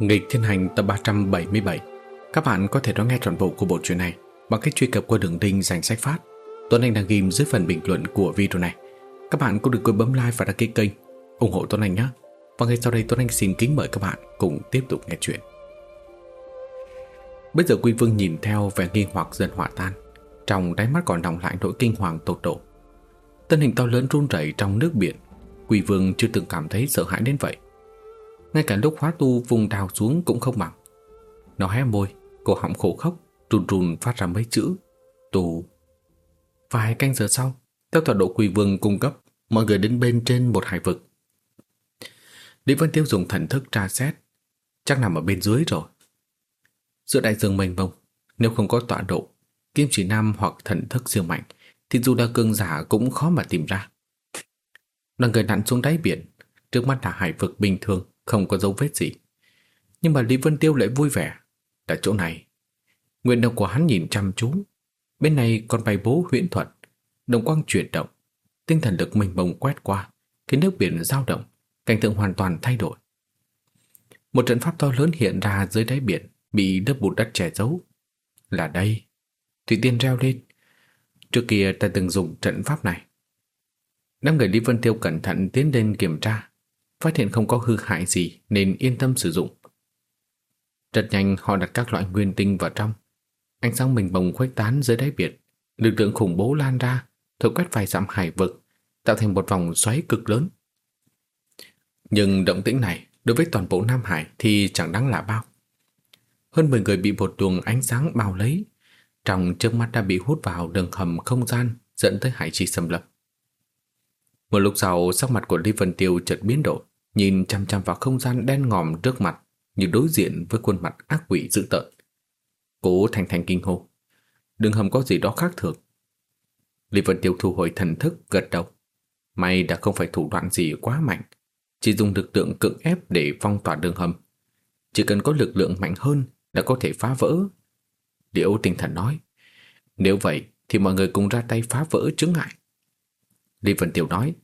Nghịch Thiên Hành tập 377 Các bạn có thể đón nghe trọn bộ của bộ truyện này bằng cách truy cập qua đường link dành sách phát. Tuấn Anh đang ghim dưới phần bình luận của video này. Các bạn cũng đừng quên bấm like và đăng ký kênh, ủng hộ Tuấn Anh nhé. Và ngay sau đây, Tuấn Anh xin kính mời các bạn cùng tiếp tục nghe chuyện. Bây giờ Quy Vương nhìn theo vẻ nghi hoặc dần hỏa tan. Trong đáy mắt còn đọng lại nỗi kinh hoàng tột độ. Thân hình to lớn run rẩy trong nước biển. Quy Vương chưa từng cảm thấy sợ hãi đến vậy ngay cả lúc hóa tu, vùng đào xuống cũng không bằng Nó hé môi, Cổ họng khổ khóc, Run run phát ra mấy chữ, Tù. Vài canh giờ sau, Theo tọa độ quỳ vương cung cấp, Mọi người đến bên trên một hải vực. Lý Vân Tiêu dùng thần thức tra xét, Chắc nằm ở bên dưới rồi. Giữa đại dương mênh mông, Nếu không có tọa độ, Kim chỉ nam hoặc thần thức siêu mạnh, Thì dù là cường giả cũng khó mà tìm ra. Đoàn người nặn xuống đáy biển, Trước mắt là hải vực bình thường không có dấu vết gì. Nhưng mà Lý Vân Tiêu lại vui vẻ. Tại chỗ này, nguyện động của hắn nhìn chăm chú. Bên này còn bày bố huyễn thuật, đồng quang chuyển động, tinh thần lực mình bồng quét qua, khiến nước biển dao động, cảnh tượng hoàn toàn thay đổi. Một trận pháp to lớn hiện ra dưới đáy biển, bị lớp bùn đất che giấu. Là đây. Thủy Tiên reo lên. Trước kia ta từng dùng trận pháp này. Năm người Lý Vân Tiêu cẩn thận tiến lên kiểm tra phát hiện không có hư hại gì nên yên tâm sử dụng. Rất nhanh họ đặt các loại nguyên tinh vào trong. Ánh sáng mình bồng khuếch tán dưới đáy biển, lực lượng khủng bố lan ra, thổi quét vài dặm hải vực, tạo thành một vòng xoáy cực lớn. Nhưng động tĩnh này đối với toàn bộ Nam Hải thì chẳng đáng là bao. Hơn 10 người bị một luồng ánh sáng bao lấy, trong trước mắt đã bị hút vào đường hầm không gian dẫn tới hải chi xâm lập. Một lúc sau, sắc mặt của Lý Vân Tiêu chợt biến đổi nhìn chăm chăm vào không gian đen ngòm trước mặt như đối diện với khuôn mặt ác quỷ dữ tợn. Cố thành thành kinh hô. Đường hầm có gì đó khác thường. Lý Vân Tiêu thu hồi thần thức gật đầu. May đã không phải thủ đoạn gì quá mạnh, chỉ dùng lực lượng cưỡng ép để phong tỏa đường hầm. Chỉ cần có lực lượng mạnh hơn đã có thể phá vỡ. Liễu tinh thần nói, nếu vậy thì mọi người cùng ra tay phá vỡ chứng ngại. Lý Vân Tiêu nói,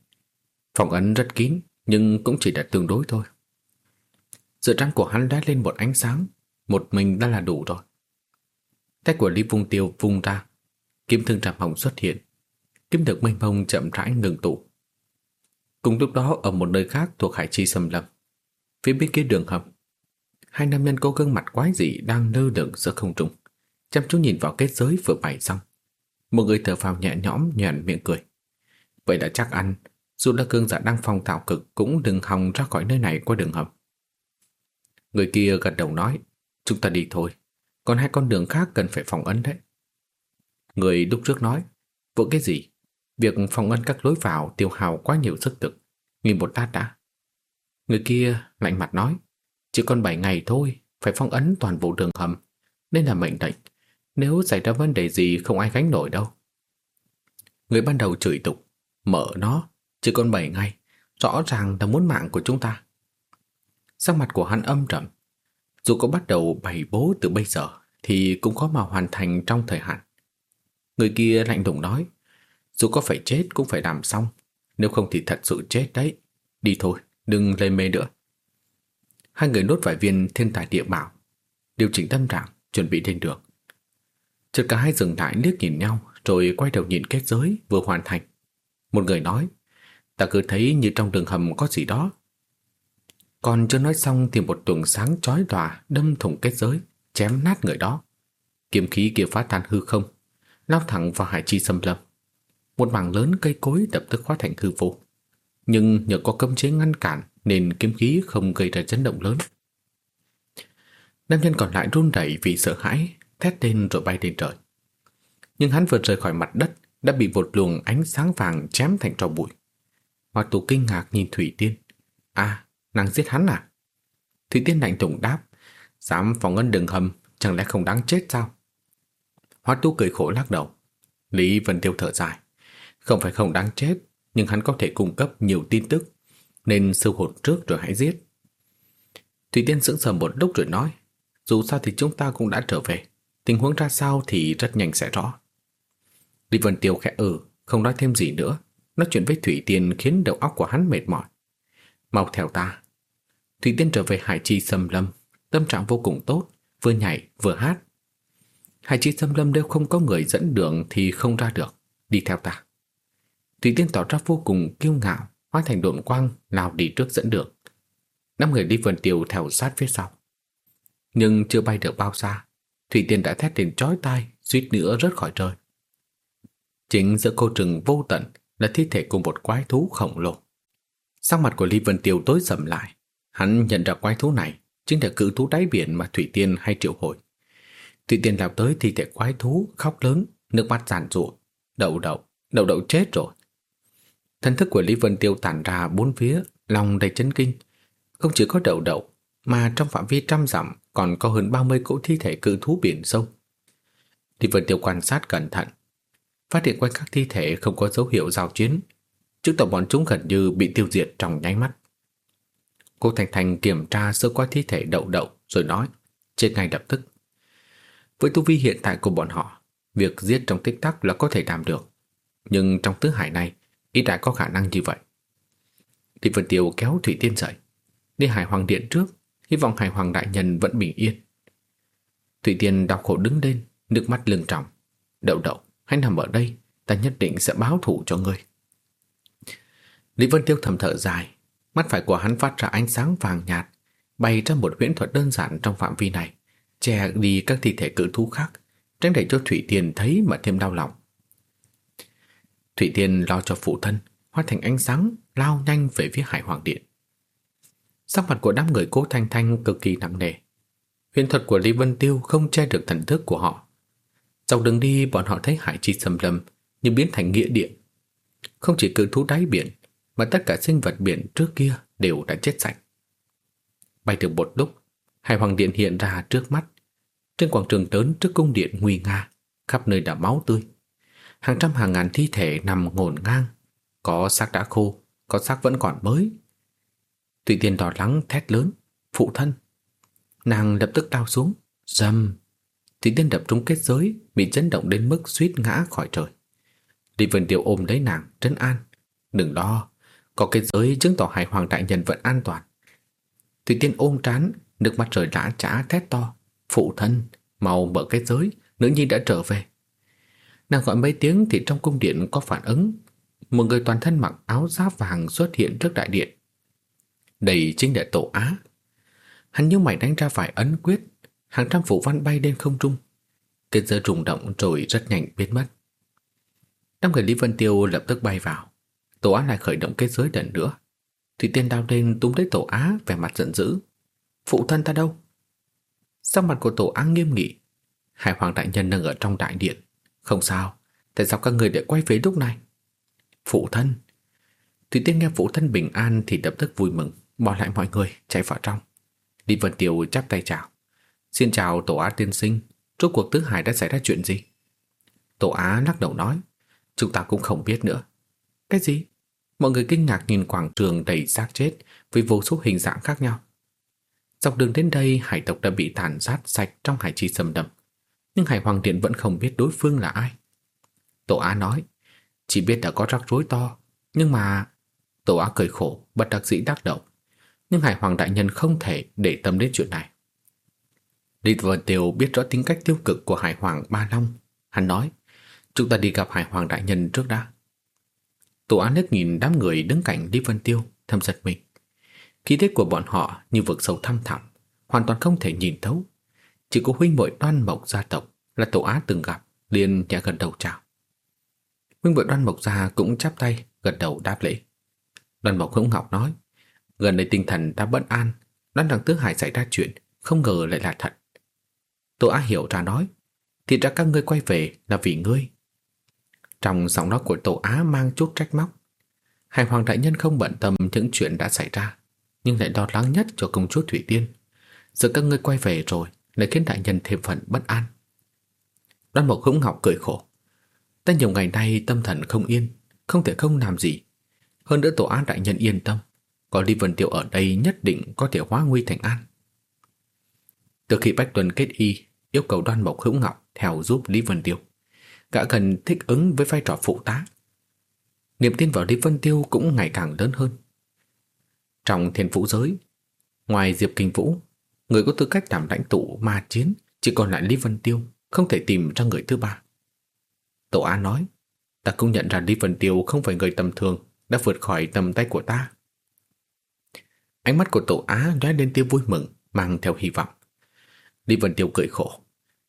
phòng ấn rất kín, nhưng cũng chỉ là tương đối thôi. Sự trắng của hắn đã lên một ánh sáng, một mình đã là đủ rồi. Tay của Lý Vung Tiêu vung ra, kiếm thương trạm hồng xuất hiện, kiếm được mênh mông chậm rãi ngừng tụ. Cùng lúc đó ở một nơi khác thuộc Hải Chi Sầm Lâm, phía bên kia đường hầm, hai nam nhân có gương mặt quái dị đang lơ lửng giữa không trung, chăm chú nhìn vào kết giới vừa bày xong. Một người thở phào nhẹ nhõm nhàn miệng cười. Vậy đã chắc ăn dù là cương giả đang phong thảo cực Cũng đừng hòng ra khỏi nơi này qua đường hầm. Người kia gật đầu nói, Chúng ta đi thôi, Còn hai con đường khác cần phải phòng ấn đấy. Người lúc trước nói Vỡ cái gì? Việc phòng ấn các lối vào tiêu hào quá nhiều sức lực, Nghỉ một lát đã. Người kia lạnh mặt nói, Chỉ còn 7 ngày thôi, Phải phong ấn toàn bộ đường hầm Nên là mệnh lệnh, Nếu xảy ra vấn đề gì không ai gánh nổi đâu. Người ban đầu chửi tục, Mở nó chỉ còn 7 ngày, rõ ràng là muốn mạng của chúng ta. Sắc mặt của hắn âm trầm. Dù có bắt đầu bày bố từ bây giờ, thì cũng có mà hoàn thành trong thời hạn. Người kia lạnh lùng nói, dù có phải chết cũng phải làm xong, nếu không thì thật sự chết đấy. Đi thôi, đừng lê mê nữa. Hai người nốt vài viên thiên tài địa bảo, điều chỉnh tâm trạng, chuẩn bị lên đường. Chợt cả hai dừng lại liếc nhìn nhau, rồi quay đầu nhìn kết giới vừa hoàn thành. Một người nói, Ta cứ thấy như trong đường hầm có gì đó. Còn chưa nói xong thì một tuần sáng chói tỏa đâm thủng kết giới, chém nát người đó. Kiếm khí kia phá tan hư không, lao thẳng vào hải chi xâm lâm. Một mảng lớn cây cối lập tức hóa thành hư vô. Nhưng nhờ có cấm chế ngăn cản nên kiếm khí không gây ra chấn động lớn. Nam nhân còn lại run rẩy vì sợ hãi, thét lên rồi bay lên trời. Nhưng hắn vừa rời khỏi mặt đất đã bị một luồng ánh sáng vàng chém thành tro bụi. Hoa tù kinh ngạc nhìn Thủy Tiên. À, nàng giết hắn à? Thủy Tiên lạnh lùng đáp. Dám phòng ngân đường hầm, chẳng lẽ không đáng chết sao? Hoa tu cười khổ lắc đầu. Lý Vân Tiêu thở dài. Không phải không đáng chết, nhưng hắn có thể cung cấp nhiều tin tức, nên sưu hồn trước rồi hãy giết. Thủy Tiên sững sờ một lúc rồi nói, dù sao thì chúng ta cũng đã trở về, tình huống ra sao thì rất nhanh sẽ rõ. Lý Vân Tiêu khẽ ừ, không nói thêm gì nữa, Nói chuyện với Thủy Tiên khiến đầu óc của hắn mệt mỏi. Mau theo ta. Thủy Tiên trở về Hải Chi sâm lâm, tâm trạng vô cùng tốt, vừa nhảy vừa hát. hải chi sâm lâm nếu không có người dẫn đường thì không ra được, đi theo ta. Thủy Tiên tỏ ra vô cùng kiêu ngạo, hóa thành độn quang lao đi trước dẫn đường. Năm người đi vườn tiêu theo sát phía sau. Nhưng chưa bay được bao xa, Thủy Tiên đã thét lên chói tai, suýt nữa rớt khỏi trời. Chính giữa cô trừng vô tận là thi thể của một quái thú khổng lồ. Sắc mặt của Lý Vân Tiêu tối sầm lại, hắn nhận ra quái thú này chính là cự thú đáy biển mà Thủy Tiên hay triệu hồi. Thủy Tiên lao tới thi thể quái thú, khóc lớn, nước mắt giàn rụa. Đậu đậu, đậu đậu chết rồi. Thân thức của Lý Vân Tiêu tản ra bốn phía, lòng đầy chấn kinh. Không chỉ có đậu đậu, mà trong phạm vi trăm dặm còn có hơn 30 cỗ thi thể cự thú biển sâu. Lý Vân Tiêu quan sát cẩn thận, phát hiện quanh các thi thể không có dấu hiệu giao chiến, chứng tỏ bọn chúng gần như bị tiêu diệt trong nháy mắt. Cô Thành Thành kiểm tra sơ qua thi thể đậu đậu rồi nói, chết ngay lập tức. Với tu vi hiện tại của bọn họ, việc giết trong tích tắc là có thể làm được. Nhưng trong tứ hải này, ít đã có khả năng như vậy. Lý Vân Tiêu kéo Thủy Tiên dậy, đi Hải Hoàng Điện trước, hy vọng Hải Hoàng Đại Nhân vẫn bình yên. Thủy Tiên đau khổ đứng lên, nước mắt lưng trọng. Đậu đậu, hãy nằm ở đây, ta nhất định sẽ báo thủ cho ngươi. Lý Vân Tiêu thầm thở dài, mắt phải của hắn phát ra ánh sáng vàng nhạt, bày ra một huyễn thuật đơn giản trong phạm vi này, che đi các thi thể cự thú khác, tránh để cho Thủy Tiên thấy mà thêm đau lòng. Thủy Tiên lo cho phụ thân, hóa thành ánh sáng, lao nhanh về phía Hải Hoàng Điện. Sắc mặt của đám người cố thanh thanh cực kỳ nặng nề. Huyền thuật của Lý Vân Tiêu không che được thần thức của họ. Dọc đường đi bọn họ thấy hải chi xâm lâm như biến thành nghĩa địa. Không chỉ cự thú đáy biển mà tất cả sinh vật biển trước kia đều đã chết sạch. Bay được một lúc, Hải Hoàng Điện hiện ra trước mắt. Trên quảng trường lớn trước cung điện nguy nga, khắp nơi đã máu tươi. Hàng trăm hàng ngàn thi thể nằm ngổn ngang, có xác đã khô, có xác vẫn còn mới. Tùy tiên đỏ lắng thét lớn, phụ thân. Nàng lập tức đau xuống, dầm thì tiên đập trúng kết giới, bị chấn động đến mức suýt ngã khỏi trời. Lý Vân Tiêu ôm lấy nàng, trấn an. Đừng lo, có kết giới chứng tỏ Hải Hoàng Đại Nhân vẫn an toàn. Thủy tiên ôm trán, nước mắt rời đã trả thét to. Phụ thân, mau mở kết giới, nữ nhi đã trở về. Nàng gọi mấy tiếng thì trong cung điện có phản ứng. Một người toàn thân mặc áo giáp vàng xuất hiện trước đại điện. Đây chính là tổ á. Hắn như mày đánh ra phải ấn quyết, hàng trăm phủ văn bay lên không trung. Kết giới rung động rồi rất nhanh biến mất. Năm người Lý Vân Tiêu lập tức bay vào. Tổ á lại khởi động kết giới lần nữa. Thủy Tiên đao lên túm lấy tổ á vẻ mặt giận dữ. Phụ thân ta đâu? Sắc mặt của tổ á nghiêm nghị. Hải Hoàng Đại Nhân đang ở trong đại điện. Không sao, tại sao các người lại quay về lúc này? Phụ thân. Thủy Tiên nghe phụ thân bình an thì lập tức vui mừng, bỏ lại mọi người, chạy vào trong. Lý Vân Tiêu chắp tay chào. Xin chào Tổ Á tiên sinh, rốt cuộc tứ hải đã xảy ra chuyện gì? Tổ Á lắc đầu nói, chúng ta cũng không biết nữa. Cái gì? Mọi người kinh ngạc nhìn quảng trường đầy xác chết với vô số hình dạng khác nhau. Dọc đường đến đây, hải tộc đã bị tàn sát sạch trong hải chi sầm đậm. Nhưng Hải Hoàng Điện vẫn không biết đối phương là ai. Tổ Á nói, chỉ biết đã có rắc rối to, nhưng mà... Tổ Á cười khổ, bất đắc dĩ đắc động. Nhưng Hải Hoàng Đại Nhân không thể để tâm đến chuyện này. Lý Vân Tiêu biết rõ tính cách tiêu cực của Hải Hoàng Ba Long. Hắn nói, chúng ta đi gặp Hải Hoàng Đại Nhân trước đã. Tổ Á nước nhìn đám người đứng cạnh Lý Vân Tiêu, thầm giật mình. Khí thế của bọn họ như vực sâu thăm thẳm, hoàn toàn không thể nhìn thấu. Chỉ có huynh muội đoan mộc gia tộc là tổ á từng gặp, liền nhẹ gần đầu chào. Huynh muội đoan mộc gia cũng chắp tay, gật đầu đáp lễ. Đoan mộc hữu ngọc nói, gần đây tinh thần ta bất an, đoán rằng tứ hải xảy ra chuyện, không ngờ lại là thật. Tổ á hiểu ra nói, thì ra các ngươi quay về là vì ngươi. Trong giọng nói của tổ á mang chút trách móc. Hải hoàng đại nhân không bận tâm những chuyện đã xảy ra, nhưng lại lo lắng nhất cho công chúa Thủy Tiên. Giờ các ngươi quay về rồi, lại khiến đại nhân thêm phần bất an. Đoan Mộc Hữu Ngọc cười khổ. Ta nhiều ngày nay tâm thần không yên, không thể không làm gì. Hơn nữa tổ á đại nhân yên tâm, có Lý Vân tiểu ở đây nhất định có thể hóa nguy thành an. Từ khi Bách Tuần kết y, yêu cầu Đoan Mộc Hữu Ngọc theo giúp Lý Vân Tiêu. Gã cần thích ứng với vai trò phụ tá. Niềm tin vào Lý Vân Tiêu cũng ngày càng lớn hơn. Trong thiên vũ giới, ngoài Diệp Kinh Vũ, Người có tư cách làm lãnh tụ ma chiến chỉ còn lại Lý Vân Tiêu, không thể tìm ra người thứ ba. Tổ Á nói, ta cũng nhận ra Lý Vân Tiêu không phải người tầm thường, đã vượt khỏi tầm tay của ta. Ánh mắt của Tổ Á lóe lên tia vui mừng, mang theo hy vọng. Lý Vân Tiêu cười khổ.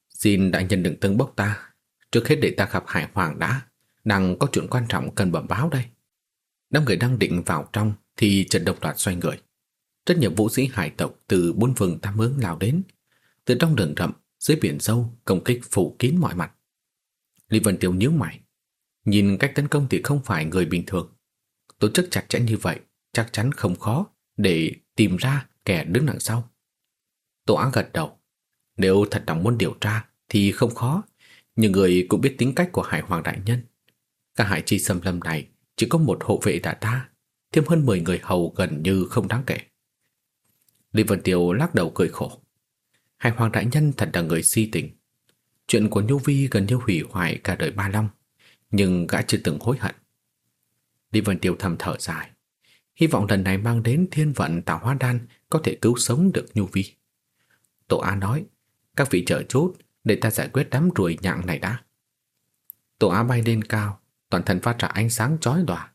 Xin đại nhân đừng tâng bốc ta. Trước hết để ta gặp Hải Hoàng đã. Đang có chuyện quan trọng cần bẩm báo đây. Năm người đang định vào trong thì Trần Độc Đoạt xoay người. Rất nhiều vũ sĩ hải tộc từ bốn vùng tam hướng lao đến. Từ trong rừng rậm, dưới biển sâu, công kích phủ kín mọi mặt. Lý Vân Tiêu nhíu mày. Nhìn cách tấn công thì không phải người bình thường. Tổ chức chặt chẽ như vậy chắc chắn không khó để tìm ra kẻ đứng đằng sau. Tổ Á gật đầu. Nếu thật lòng muốn điều tra thì không khó, nhưng người cũng biết tính cách của Hải Hoàng Đại Nhân. Cả hải chi xâm lâm này chỉ có một hộ vệ đã ta, thêm hơn 10 người hầu gần như không đáng kể. Lý Vân Tiêu lắc đầu cười khổ. Hải Hoàng Đại Nhân thật là người si tình. Chuyện của Nhu Vi gần như hủy hoại cả đời Ba Long, nhưng gã chưa từng hối hận. Lý Vân Tiêu thầm thở dài. Hy vọng lần này mang đến thiên vận tạo hóa đan có thể cứu sống được Nhu Vi. Tổ a nói, các vị chờ chút để ta giải quyết đám ruồi nhặng này đã. Tổ Á bay lên cao, toàn thân phát ra ánh sáng chói lòa,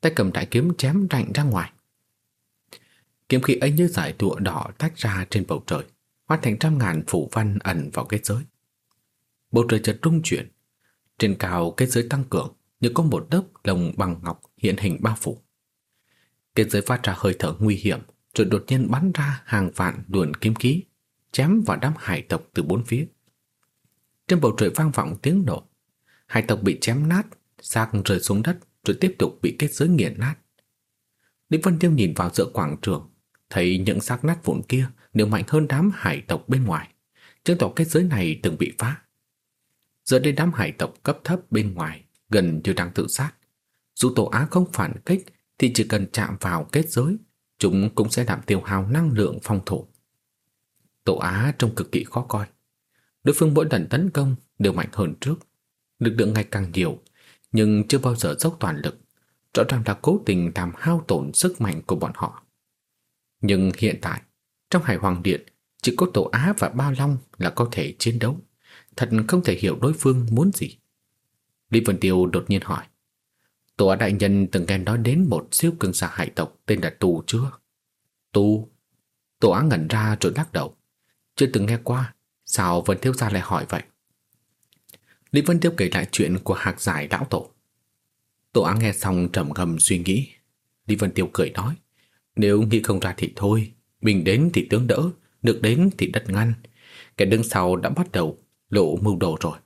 tay cầm đại kiếm chém rạnh ra ngoài. Kiếm khí ấy như giải tụa đỏ tách ra trên bầu trời, hóa thành trăm ngàn phủ văn ẩn vào kết giới. Bầu trời chợt rung chuyển, trên cao kết giới tăng cường như có một lớp lồng bằng ngọc hiện hình bao phủ. Kết giới phát ra hơi thở nguy hiểm, rồi đột nhiên bắn ra hàng vạn luồn kiếm khí, chém vào đám hải tộc từ bốn phía. Trên bầu trời vang vọng tiếng nổ, hải tộc bị chém nát, xác rơi xuống đất rồi tiếp tục bị kết giới nghiền nát. Lý Vân Tiêu nhìn vào giữa quảng trường, thấy những xác nát vụn kia đều mạnh hơn đám hải tộc bên ngoài, chứng tỏ kết giới này từng bị phá. Giờ đây đám hải tộc cấp thấp bên ngoài gần như đang tự sát. Dù tổ á không phản kích thì chỉ cần chạm vào kết giới, chúng cũng sẽ làm tiêu hao năng lượng phòng thủ. Tổ Á trông cực kỳ khó coi. Đối phương mỗi lần tấn công đều mạnh hơn trước. Lực lượng ngày càng nhiều, nhưng chưa bao giờ dốc toàn lực. Rõ ràng là cố tình làm hao tổn sức mạnh của bọn họ. Nhưng hiện tại, trong Hải Hoàng Điện, chỉ có Tổ Á và Ba Long là có thể chiến đấu. Thật không thể hiểu đối phương muốn gì. Lý Vân Tiêu đột nhiên hỏi. Tổ Á Đại Nhân từng nghe nói đến một siêu cường giả hải tộc tên là Tù chưa? Tù? Tổ Á ngẩn ra rồi lắc đầu. Chưa từng nghe qua, sao Vân Thiếu Gia lại hỏi vậy? Lý Vân Tiêu kể lại chuyện của hạc giải lão tổ. Tổ Á nghe xong trầm ngầm suy nghĩ. Lý Vân Tiêu cười nói, nếu nghĩ không ra thì thôi, mình đến thì tướng đỡ, được đến thì đất ngăn. Kẻ đứng sau đã bắt đầu lộ mưu đồ rồi.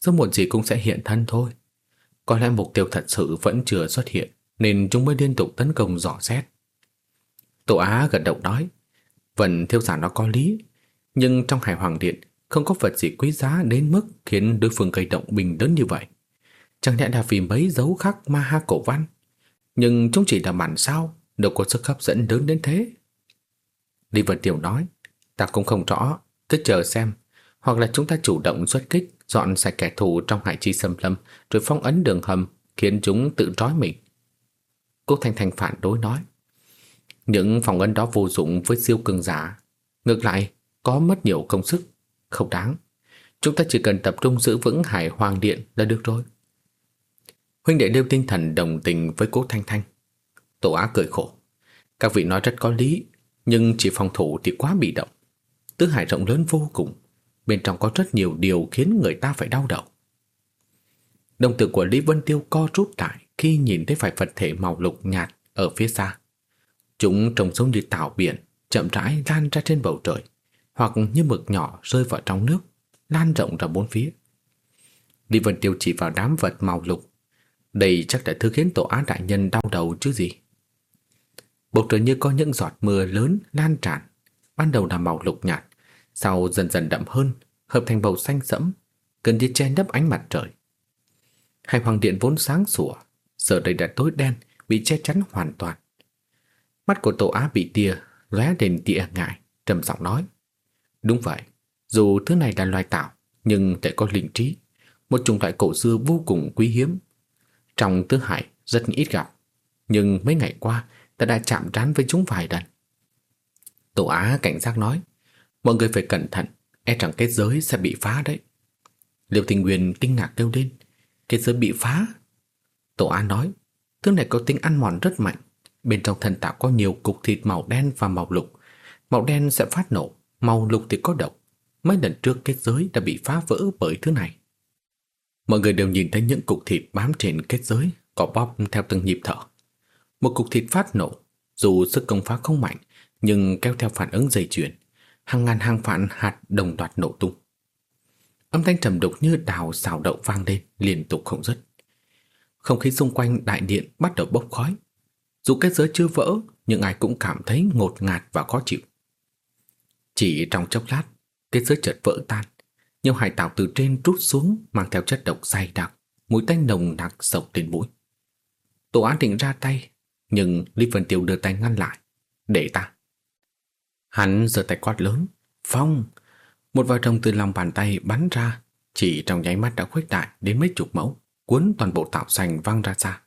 Sớm muộn gì cũng sẽ hiện thân thôi. Có lẽ mục tiêu thật sự vẫn chưa xuất hiện, nên chúng mới liên tục tấn công dò xét. Tổ Á gật đầu nói, vần thiếu giả nó có lý, nhưng trong Hải Hoàng Điện không có vật gì quý giá đến mức khiến đối phương gây động bình lớn như vậy. Chẳng lẽ là vì mấy dấu khắc ma ha cổ văn? Nhưng chúng chỉ là bản sao, đâu có sức hấp dẫn lớn đến thế. Lý Vân Tiểu nói, ta cũng không rõ, cứ chờ xem. Hoặc là chúng ta chủ động xuất kích, dọn sạch kẻ thù trong hải chi xâm lâm, rồi phong ấn đường hầm, khiến chúng tự trói mình. Cô Thanh Thanh phản đối nói, những phòng ấn đó vô dụng với siêu cường giả. Ngược lại, có mất nhiều công sức, không đáng. Chúng ta chỉ cần tập trung giữ vững hải hoàng điện là được rồi. Huynh đệ đều tinh thần đồng tình với cố Thanh Thanh. Tổ Á cười khổ. Các vị nói rất có lý, nhưng chỉ phòng thủ thì quá bị động. Tứ hải rộng lớn vô cùng, bên trong có rất nhiều điều khiến người ta phải đau đầu. Đồng tử của Lý Vân Tiêu co rút lại khi nhìn thấy vài vật thể màu lục nhạt ở phía xa. Chúng trông giống như tảo biển, chậm rãi lan ra trên bầu trời hoặc như mực nhỏ rơi vào trong nước, lan rộng ra bốn phía. Lý Vân Tiêu chỉ vào đám vật màu lục. Đây chắc là thứ khiến tổ á đại nhân đau đầu chứ gì. Bầu trời như có những giọt mưa lớn lan tràn, ban đầu là màu lục nhạt, sau dần dần đậm hơn, hợp thành màu xanh sẫm, gần như che nấp ánh mặt trời. Hai hoàng điện vốn sáng sủa, giờ đây đã tối đen, bị che chắn hoàn toàn. Mắt của tổ á bị tia, lóe đền tia ngại, trầm giọng nói. Đúng vậy, dù thứ này là loài tạo, nhưng lại có linh trí, một chủng loại cổ xưa vô cùng quý hiếm. Trong tứ hải rất ít gặp, nhưng mấy ngày qua ta đã chạm trán với chúng vài lần. Tổ Á cảnh giác nói, Mọi người phải cẩn thận E rằng kết giới sẽ bị phá đấy Liêu Tình Nguyên kinh ngạc kêu lên Kết giới bị phá Tổ Á nói Thứ này có tính ăn mòn rất mạnh Bên trong thần tạo có nhiều cục thịt màu đen và màu lục Màu đen sẽ phát nổ Màu lục thì có độc. Mấy lần trước kết giới đã bị phá vỡ bởi thứ này. Mọi người đều nhìn thấy những cục thịt bám trên kết giới Có bóp theo từng nhịp thở. Một cục thịt phát nổ. Dù sức công phá không mạnh, Nhưng kéo theo phản ứng dây chuyền, Hàng ngàn hàng vạn hạt đồng loạt nổ tung. Âm thanh trầm đục như đào xào đậu vang lên, Liên tục không dứt. Không khí xung quanh đại điện bắt đầu bốc khói. Dù kết giới chưa vỡ, Nhưng ai cũng cảm thấy ngột ngạt và khó chịu. Chỉ trong chốc lát Kết giới chợt vỡ tan. Nhiều hải tảo từ trên rút xuống, Mang theo chất độc dày đặc, Mùi tanh nồng nặc sộc lên mũi. Tổ án định ra tay, Nhưng Lý Vân Tiêu đưa tay ngăn lại. Để ta. Hắn giơ tay quát lớn, Phong! Một vòi rồng từ lòng bàn tay bắn ra, Chỉ trong nháy mắt đã khuếch đại đến mấy chục mẫu, Cuốn toàn bộ tạo xanh văng ra xa.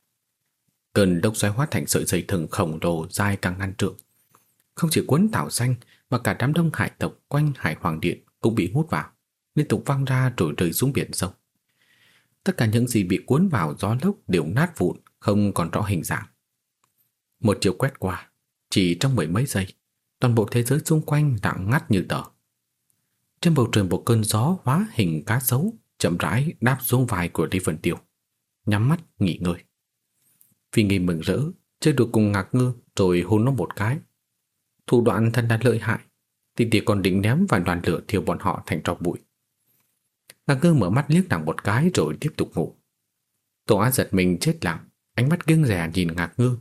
Cơn đốc xoáy hóa thành sợi dây thừng khổng lồ dài càng ngăn trượng. Không chỉ cuốn tạo xanh mà cả đám đông hải tộc quanh hải hoàng điện Cũng bị hút vào Liên tục văng ra rồi rơi xuống biển sâu Tất cả những gì bị cuốn vào gió lốc Đều nát vụn Không còn rõ hình dạng Một chiều quét qua Chỉ trong mười mấy giây toàn bộ thế giới xung quanh lặng ngắt như tờ. Trên bầu trời một cơn gió hóa hình cá sấu chậm rãi đáp xuống vai của Lý Vân Tiêu, nhắm mắt nghỉ ngơi. Phi nghi mừng rỡ, chơi được cùng ngạc ngư rồi hôn nó một cái. Thủ đoạn thân đã lợi hại, Tỷ tì còn định ném vài đoàn lửa thiêu bọn họ thành tro bụi. Ngạc ngư mở mắt liếc nàng một cái rồi tiếp tục ngủ. Tổ á giật mình chết lặng, ánh mắt kiêng rè nhìn ngạc ngư.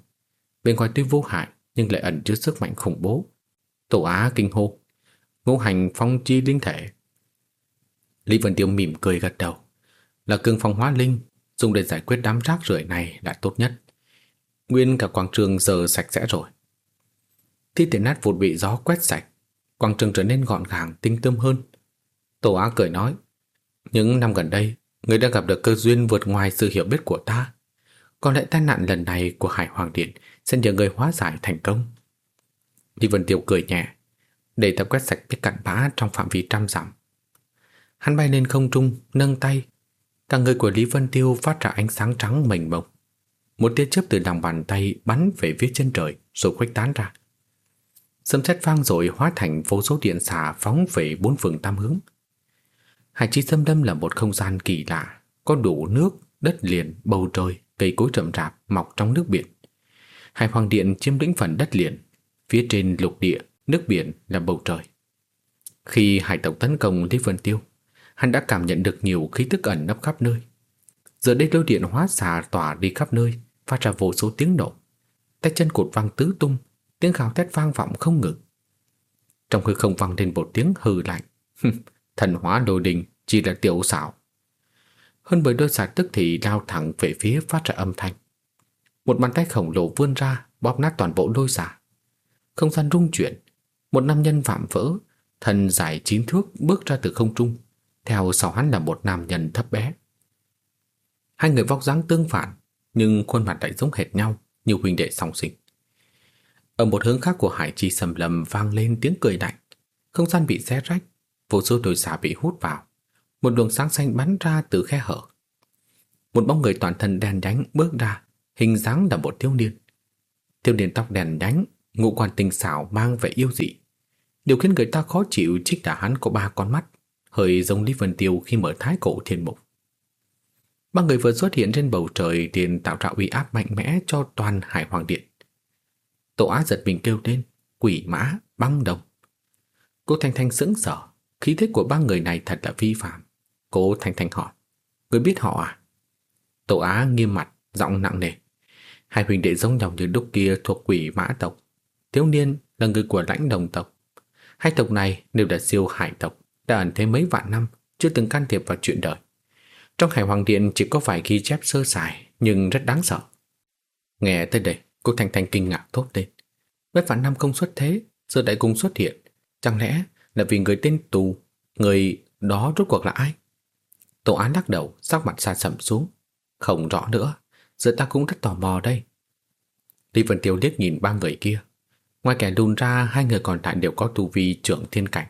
Bên ngoài tuy vô hại nhưng lại ẩn chứa sức mạnh khủng bố Tổ Á kinh hô. Ngũ hành phong chi linh thể. Lý Vân Tiêu mỉm cười gật đầu. Là cương phong hóa linh, dùng để giải quyết đám rác rưởi này là tốt nhất. Nguyên cả quảng trường giờ sạch sẽ rồi. Thi thể nát vụt bị gió quét sạch, quảng trường trở nên gọn gàng, tinh tươm hơn. Tổ Á cười nói, những năm gần đây, người đã gặp được cơ duyên vượt ngoài sự hiểu biết của ta. Còn lẽ tai nạn lần này của Hải Hoàng Điện sẽ nhờ người hóa giải thành công. Lý Vân Tiêu cười nhẹ, để ta quét sạch cái cặn bã trong phạm vi trăm dặm. Hắn bay lên không trung, nâng tay. Cả người của Lý Vân Tiêu phát ra ánh sáng trắng mềm mông. Một tia chớp từ lòng bàn tay bắn về phía chân trời rồi khuếch tán ra. Sấm sét vang rồi hóa thành vô số điện xả phóng về bốn phương tam hướng. Hải chi xâm lâm là một không gian kỳ lạ, có đủ nước, đất liền, bầu trời, cây cối rậm rạp mọc trong nước biển. Hải Hoàng Điện chiếm lĩnh phần đất liền, Phía trên lục địa, nước biển là bầu trời. Khi hải tộc tấn công Lý Vân Tiêu, hắn đã cảm nhận được nhiều khí tức ẩn nấp khắp nơi. Giờ đây lôi điện hóa xà tỏa đi khắp nơi, phát ra vô số tiếng nổ. Tay chân cột vang tứ tung, tiếng gào thét vang vọng không ngừng. Trong hư không vang lên một tiếng hừ lạnh. Thần hóa đồ đình chỉ là tiểu xảo. Hơn bởi đôi xà tức thì lao thẳng về phía phát ra âm thanh. Một bàn tay khổng lồ vươn ra, bóp nát toàn bộ đôi giả. Không gian rung chuyển, Một nam nhân phạm vỡ Thân dài chín thước bước ra từ không trung Theo sau hắn là một nam nhân thấp bé Hai người vóc dáng tương phản, Nhưng khuôn mặt lại giống hệt nhau Như huynh đệ song sinh ở một hướng khác của hải chi sầm lầm Vang lên tiếng cười lạnh. Không gian bị xé rách, Vô số đồi xà bị hút vào. Một luồng sáng xanh bắn ra từ khe hở. Một bóng người toàn thân đen nhánh bước ra, Hình dáng là một thiếu niên. Thiếu niên tóc đèn nhánh, Ngũ quan tinh xảo mang vẻ yêu dị. Điều khiến người ta khó chịu chính là hắn có ba con mắt, Hơi giống Lý Vân Tiêu khi mở thái cổ thiên mục. Ba người vừa xuất hiện trên bầu trời liền tạo ra uy áp mạnh mẽ cho toàn Hải Hoàng Điện. Tổ Á giật mình kêu lên, quỷ mã, băng đồng. Cô Thanh Thanh sững sờ, khí thế của ba người này thật là vi phạm. Cô Thanh Thanh hỏi, người biết họ à? Tổ Á nghiêm mặt, giọng nặng nề. Hai huynh đệ giống nhau như đúc kia thuộc quỷ mã tộc. Thiếu niên là người của lãnh đồng tộc. Hai tộc này đều là siêu hải tộc, đã ẩn thế mấy vạn năm, chưa từng can thiệp vào chuyện đời. Trong hải hoàng điện chỉ có vài ghi chép sơ sài, nhưng rất đáng sợ. Nghe tới đây, cô thành thành kinh ngạc thốt lên. Bất phản năm không xuất thế, giờ đại cung xuất hiện. Chẳng lẽ là vì người tên tù, người đó rốt cuộc là ai? Tổ án lắc đầu, sắc mặt xa sầm xuống. Không rõ nữa, giờ ta cũng rất tò mò đây. Lý Vân Tiêu liếc nhìn ba người kia. Ngoài kẻ đùn ra, hai người còn lại đều có tu vi trưởng thiên cảnh.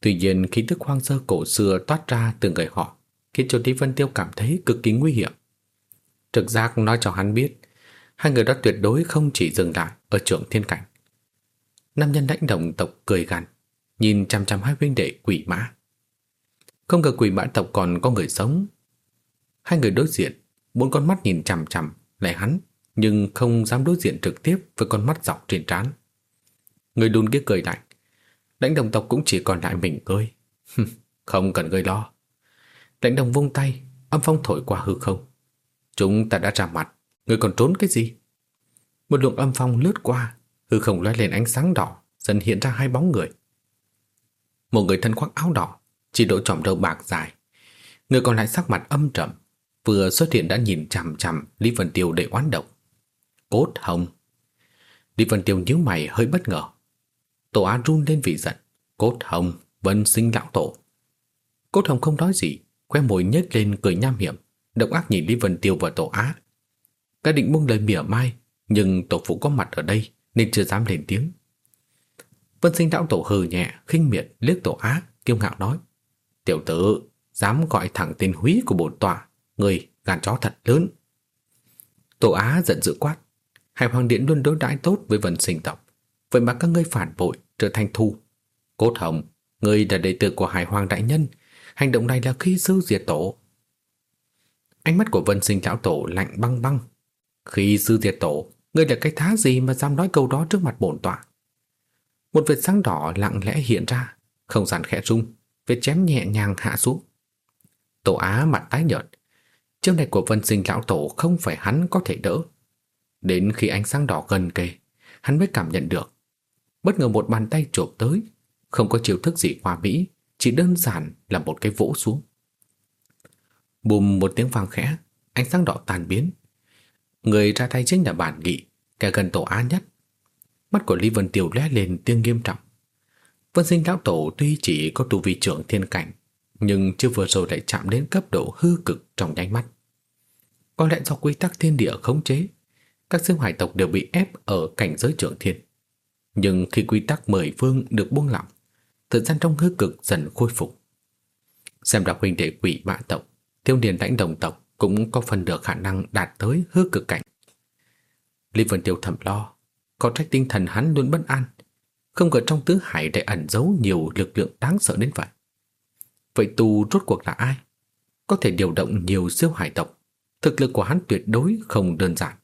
Tuy nhiên khí tức hoang sơ cổ xưa toát ra từ người họ khiến cho Lý Vân Tiêu cảm thấy cực kỳ nguy hiểm. Trực giác nói cho hắn biết hai người đó tuyệt đối không chỉ dừng lại ở trượng thiên cảnh. Nam nhân lãnh đồng tộc cười gằn, nhìn chăm chăm hai huynh đệ quỷ mã. Không ngờ quỷ mã tộc còn có người sống. Hai người đối diện, bốn con mắt nhìn chằm chằm lại hắn, nhưng không dám đối diện trực tiếp với con mắt dọc trên trán. Người đùn kia cười lạnh, lãnh đồng tộc cũng chỉ còn lại mình cười. không cần gây lo. Lãnh đồng vung tay, âm phong thổi qua hư không. Chúng ta đã ra mặt, người còn trốn cái gì? Một luồng âm phong lướt qua, hư không lóe lên ánh sáng đỏ, dần hiện ra hai bóng người. Một người thân khoác áo đỏ, chỉ đội trọm đầu bạc dài. Người còn lại sắc mặt âm trầm, vừa xuất hiện đã nhìn chằm chằm Lý Vân Tiêu để oán độc. Cốt hồng. Lý Vân Tiêu nhíu mày hơi bất ngờ. Tổ Á run lên vì giận. Cốt hồng, vân sinh lão tổ. Cốt hồng không nói gì, khoe môi nhếch lên cười nham hiểm, độc ác nhìn Lý Vân Tiêu và Tổ Á. Cả định buông lời mỉa mai, nhưng tổ phụ có mặt ở đây nên chưa dám lên tiếng. Vân sinh đạo tổ hừ nhẹ, khinh miệt liếc Tổ Á, kiêu ngạo nói: "Tiểu tử, dám gọi thẳng tên húy của bổn tọa, người gàn chó thật lớn." Tổ Á giận dữ quát: Hải Hoàng Điện luôn đối đãi tốt với Vân sinh tộc, vậy mà các ngươi phản bội trở thành thù. Cốt Hồng, ngươi là đệ tử của Hải Hoàng đại nhân, Hành động này là khi sư diệt tổ. Ánh mắt của vân sinh lão tổ lạnh băng băng. Khi sư diệt tổ, ngươi là cái thá gì mà dám nói câu đó trước mặt bổn tọa. Một vệt sáng đỏ lặng lẽ hiện ra, không gian khẽ rung, vết chém nhẹ nhàng hạ xuống. Tổ Á mặt tái nhợt. Chiêu này của vân sinh lão tổ không phải hắn có thể đỡ. Đến khi ánh sáng đỏ gần kề, hắn mới cảm nhận được. Bất ngờ một bàn tay chộp tới, không có chiêu thức gì hoa mỹ, chỉ đơn giản là một cái vỗ xuống. Bùm một tiếng vang khẽ, ánh sáng đỏ tàn biến. Người ra tay chính là bản nghị, kẻ gần tổ an nhất. Mắt của Lý Vân Tiêu lóe lên tiếng nghiêm trọng. Vân sinh lão tổ tuy chỉ có tu vi trưởng thiên cảnh, nhưng chưa vừa rồi lại chạm đến cấp độ hư cực trong nháy mắt. Có lẽ do quy tắc thiên địa khống chế, các siêu hải tộc đều bị ép ở cảnh giới trưởng thiên. Nhưng khi quy tắc mười phương được buông lỏng, thời gian trong hư cực dần khôi phục. Xem đọc huynh đệ quỷ mã tộc, tiêu niên lãnh đồng tộc cũng có phần được khả năng đạt tới hư cực cảnh. Lý Vân Tiêu thầm lo, có trách tinh thần hắn luôn bất an, không ngờ trong tứ hải lại ẩn giấu nhiều lực lượng đáng sợ đến vậy. Vậy tu rốt cuộc là ai? Có thể điều động nhiều siêu hải tộc, thực lực của hắn tuyệt đối không đơn giản.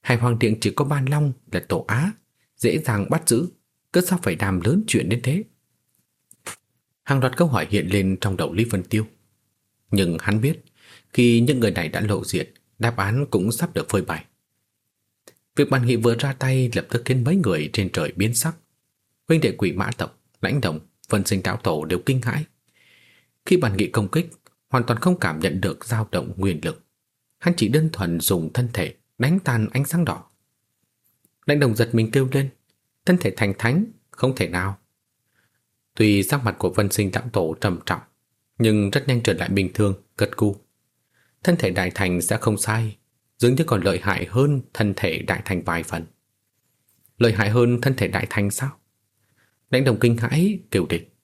Hải Hoàng Điện chỉ có Ban Long là tổ á, dễ dàng bắt giữ, cứ sao phải đàm lớn chuyện đến thế? Hàng loạt câu hỏi hiện lên trong đầu Lý Vân Tiêu. Nhưng hắn biết, khi những người này đã lộ diện, đáp án cũng sắp được phơi bày. Việc bàn nghị vừa ra tay lập tức khiến mấy người trên trời biến sắc. Huynh đệ quỷ mã tộc, lãnh đồng, vân sinh đạo tổ đều kinh hãi. Khi bàn nghị công kích, hoàn toàn không cảm nhận được dao động nguyên lực. Hắn chỉ đơn thuần dùng thân thể đánh tan ánh sáng đỏ. Lãnh đồng giật mình kêu lên, thân thể thành thánh, không thể nào. Tuy sắc mặt của vân sinh đạo tổ trầm trọng, nhưng rất nhanh trở lại bình thường, gật cu. Thân thể đại thành sẽ không sai, dường như còn lợi hại hơn thân thể đại thành vài phần. Lợi hại hơn thân thể đại thành sao? Lãnh đồng kinh hãi kêu địch.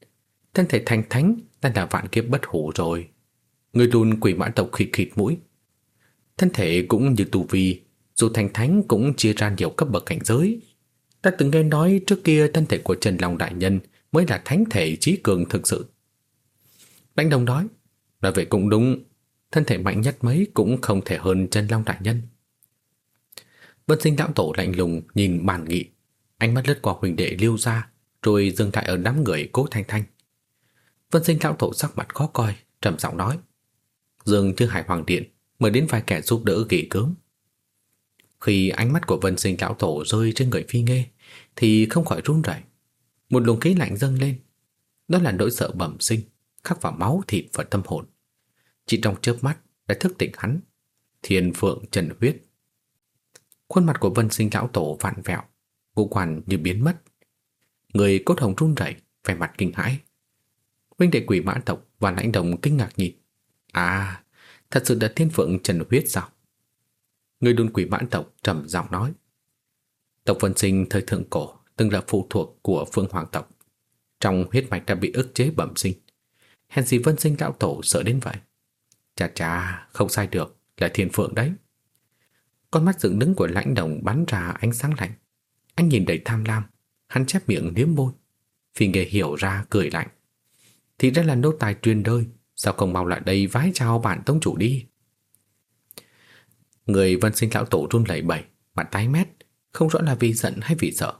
Thân thể thành thánh đã là vạn kiếp bất hủ rồi. Người đun quỷ mã tộc khịt khịt mũi. Thân thể cũng như tù vi, dù thành thánh cũng chia ra nhiều cấp bậc cảnh giới. Ta từng nghe nói trước kia thân thể của Trần Long Đại Nhân mới là thánh thể trí cường thực sự. Đánh đồng nói, nói vậy cũng đúng, thân thể mạnh nhất mấy cũng không thể hơn chân long đại nhân. Vân sinh đạo tổ lạnh lùng nhìn bản nghị, ánh mắt lướt qua huỳnh đệ liêu ra, rồi dừng lại ở đám người cố thanh thanh. Vân sinh đạo tổ sắc mặt khó coi, trầm giọng nói, Dương Thư hải hoàng điện mời đến vài kẻ giúp đỡ kỳ cớm. Khi ánh mắt của vân sinh lão tổ rơi trên người phi nghe, thì không khỏi run rẩy. Một luồng khí lạnh dâng lên. Đó là nỗi sợ bẩm sinh, khắc vào máu thịt và tâm hồn. Chỉ trong chớp mắt đã thức tỉnh hắn. Thiên phượng trần huyết. Khuôn mặt của vân sinh lão tổ vặn vẹo, ngũ quan như biến mất. Người cốt hồng run rẩy, vẻ mặt kinh hãi. Huynh đệ quỷ mã tộc và lãnh đồng kinh ngạc nhìn. À, thật sự là thiên phượng trần huyết sao? Người đôn quỷ mãn tộc trầm giọng nói. Tộc vân sinh thời thượng cổ từng là phụ thuộc của Phương Hoàng tộc. trong huyết mạch đã bị ức chế bẩm sinh. Hèn gì vân sinh lão tổ sợ đến vậy. Chà chà, không sai được, là thiên phượng đấy. Con mắt dựng đứng của lãnh đồng bắn ra ánh sáng lạnh. Anh nhìn đầy tham lam, hắn chép miệng liếm môi. Phi nghề hiểu ra cười lạnh. Thì ra là nô tài truyền đời, sao không mau lại đây vái chào bản tông chủ đi. Người vân sinh lão tổ run lẩy bẩy, mặt tái mét, không rõ là vì giận hay vì sợ.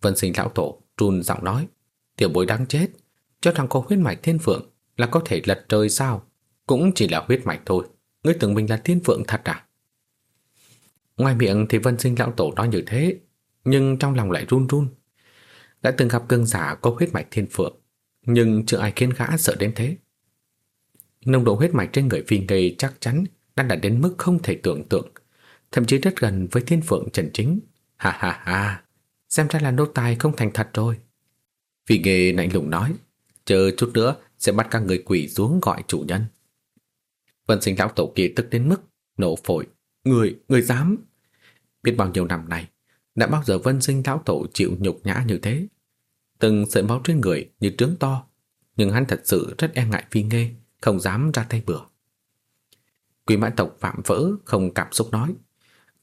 Vân sinh lão tổ run giọng nói, tiểu bối đáng chết, cho rằng có huyết mạch thiên phượng là có thể lật trời sao? Cũng chỉ là huyết mạch thôi, ngươi tưởng mình là thiên phượng thật à? Ngoài miệng thì vân sinh lão tổ nói như thế, nhưng trong lòng lại run run. Đã từng gặp cương giả có huyết mạch thiên phượng, nhưng chưa ai khiến gã sợ đến thế. Nồng độ huyết mạch trên người phi ngây chắc chắn đã đạt đến mức không thể tưởng tượng, thậm chí rất gần với thiên phượng trần chính. Ha ha ha, xem ra là nô tài không thành thật rồi. Phi nghề lạnh lùng nói, chờ chút nữa sẽ bắt các người quỷ xuống gọi chủ nhân. Vân sinh lão tổ kia tức đến mức nổ phổi. Người, người dám. Biết bao nhiêu năm nay, đã bao giờ vân sinh lão tổ chịu nhục nhã như thế. Từng sợi máu trên người như trướng to, nhưng hắn thật sự rất e ngại phi nghê, không dám ra tay bừa. Quỷ mã tộc phạm vỡ không cảm xúc nói.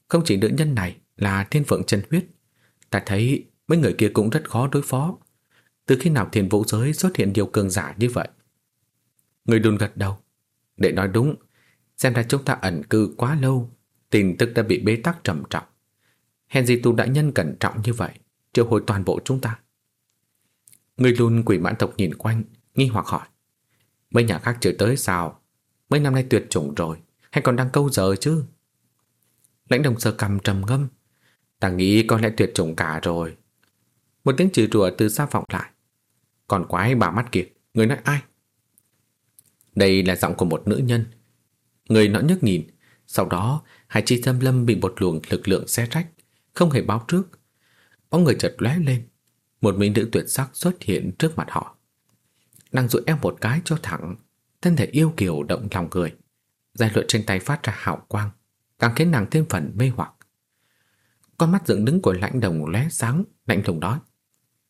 Không chỉ nữ nhân này là thiên phượng chân huyết, ta thấy mấy người kia cũng rất khó đối phó. Từ khi nào thiên vũ giới xuất hiện điều cường giả như vậy? Người đùn gật đầu. Để nói đúng, xem ra chúng ta ẩn cư quá lâu, tin tức đã bị bế tắc trầm trọng. Hèn gì tu đại nhân cẩn trọng như vậy, triệu hồi toàn bộ chúng ta. Người lùn quỷ mãn tộc nhìn quanh, nghi hoặc hỏi. Mấy nhà khác chưa tới sao? Mấy năm nay tuyệt chủng rồi, hay còn đang câu giờ chứ? Lãnh đồng sơ cầm trầm ngâm. Ta nghĩ có lẽ tuyệt chủng cả rồi. Một tiếng chửi rủa từ xa vọng lại. Còn quái bà mắt kìa, người nói ai? Đây là giọng của một nữ nhân. Người nọ nhức nhìn, sau đó hai chi thâm lâm bị một luồng lực lượng xé rách, không hề báo trước. Bóng người chợt lóe lên, một mỹ nữ tuyệt sắc xuất hiện trước mặt họ. Nàng dụi eo một cái cho thẳng, thân thể yêu kiều động lòng người. Giai luận trên tay phát ra hào quang, càng khiến nàng thêm phần mê hoặc. Con mắt dựng đứng của lãnh đồng lóe sáng, lạnh lùng nói.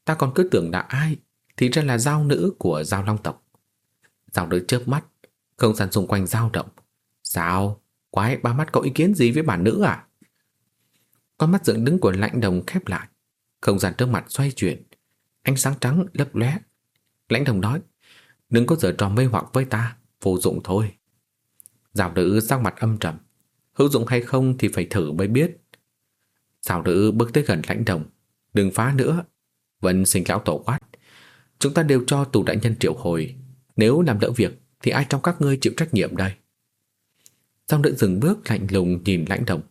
Ta còn cứ tưởng là ai, thì ra là giao nữ của giao long tộc. Giao nữ chớp mắt, không gian xung quanh dao động. Sao? Quái ba mắt có ý kiến gì với bản nữ à? Con mắt dựng đứng của lãnh đồng khép lại. Không gian trước mặt xoay chuyển. Ánh sáng trắng lấp lóe. Lãnh đồng nói, đừng có giờ trò mê hoặc với ta, vô dụng thôi. giảo nữ sắc mặt âm trầm. Hữu dụng hay không thì phải thử mới biết. giảo nữ bước tới gần lãnh đồng. Đừng phá nữa. Vân sinh lão tổ quát. Chúng ta đều cho tù đại nhân triệu hồi. Nếu làm đỡ việc thì ai trong các ngươi chịu trách nhiệm đây? Song nữ dừng bước lạnh lùng nhìn lãnh đồng.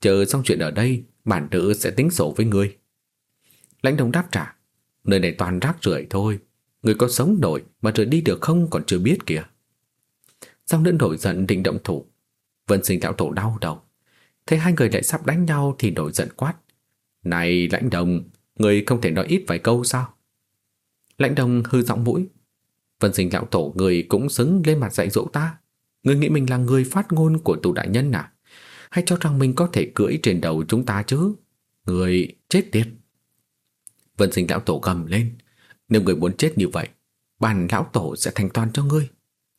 Chờ xong chuyện ở đây, bản nữ sẽ tính sổ với ngươi. Lãnh đồng đáp trả. Nơi này toàn rác rưởi thôi. Người có sống nổi mà rời đi được không còn chưa biết kìa. Song nữ nổi giận định động thủ. Vân sinh lão tổ đau đầu. Thấy hai người lại sắp đánh nhau thì nổi giận quát. Này lãnh đồng, người không thể nói ít vài câu sao? Lãnh đồng hư giọng mũi. Vân sinh lão tổ người cũng xứng lên mặt dạy dỗ ta. Người nghĩ mình là người phát ngôn của tù đại nhân à? Hay cho rằng mình có thể cưỡi trên đầu chúng ta chứ? Người chết tiệt. Vân sinh lão tổ gầm lên. Nếu người muốn chết như vậy, bản lão tổ sẽ thành toàn cho ngươi.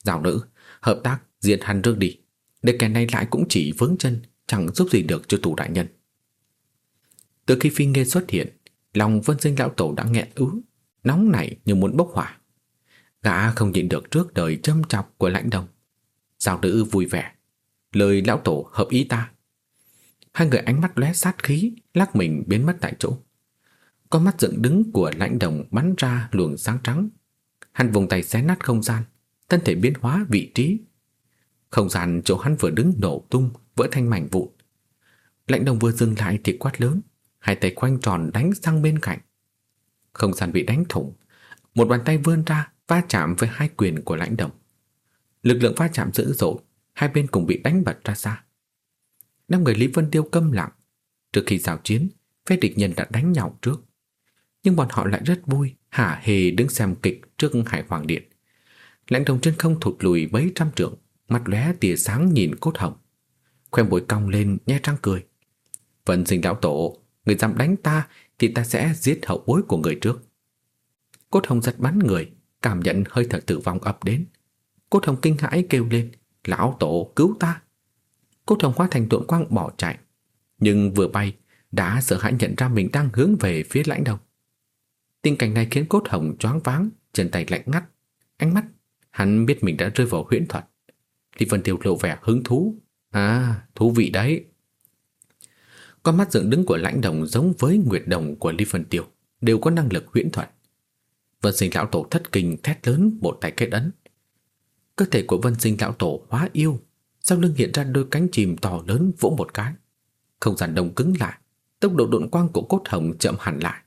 Giáo nữ, hợp tác, diệt hắn rước đi. Để kẻ này lại cũng chỉ vướng chân, chẳng giúp gì được cho tù đại nhân. Từ khi phi nghe xuất hiện, lòng vân sinh lão tổ đã nghẹn ứ, nóng nảy như muốn bốc hỏa. Gã không nhịn được trước đời châm chọc của lãnh đồng. Giáo nữ vui vẻ. Lời lão tổ hợp ý ta. Hai người ánh mắt lóe sát khí, lắc mình biến mất tại chỗ. Con mắt dựng đứng của lãnh đồng bắn ra luồng sáng trắng. Hắn vùng tay xé nát không gian, thân thể biến hóa vị trí. Không gian chỗ hắn vừa đứng nổ tung, vỡ thành mảnh vụn. Lãnh đồng vừa dừng lại thì quát lớn, hai tay quanh tròn đánh sang bên cạnh. Không gian bị đánh thủng, một bàn tay vươn ra va chạm với hai quyền của lãnh đồng. Lực lượng va chạm dữ dội, hai bên cùng bị đánh bật ra xa. Năm người Lý Vân Tiêu câm lặng. Trước khi giao chiến, phe địch nhân đã đánh nhau trước. Nhưng bọn họ lại rất vui, hả hề đứng xem kịch trước Hải Hoàng Điện. Lãnh đồng trên không thụt lùi mấy trăm trượng, mặt lóe tia sáng nhìn cốt hồng. Khoe bối cong lên, nhe răng cười. Vân sinh đạo tổ, người dám đánh ta thì ta sẽ giết hậu bối của người trước. Cốt hồng giật bắn người, cảm nhận hơi thở tử vong ập đến. Cốt hồng kinh hãi kêu lên, lão tổ cứu ta. Cốt hồng hóa thành độn quang bỏ chạy, nhưng vừa bay đã sợ hãi nhận ra mình đang hướng về phía lãnh đồng. Tình cảnh này khiến cốt hồng choáng váng, chân tay lạnh ngắt, ánh mắt hắn biết mình đã rơi vào huyễn thuật. Lý Vân Tiêu lộ vẻ hứng thú. À, thú vị đấy. Con mắt dựng đứng của lãnh đồng giống với nguyệt đồng của Lý Vân Tiêu, đều có năng lực huyễn thuật. Vân sinh lão tổ thất kinh thét lớn một tay kết ấn. Cơ thể của vân sinh lão tổ hóa yêu, sau lưng hiện ra đôi cánh chìm to lớn vỗ một cái. Không gian đông cứng lại, tốc độ độn quang của cốt hồng chậm hẳn lại.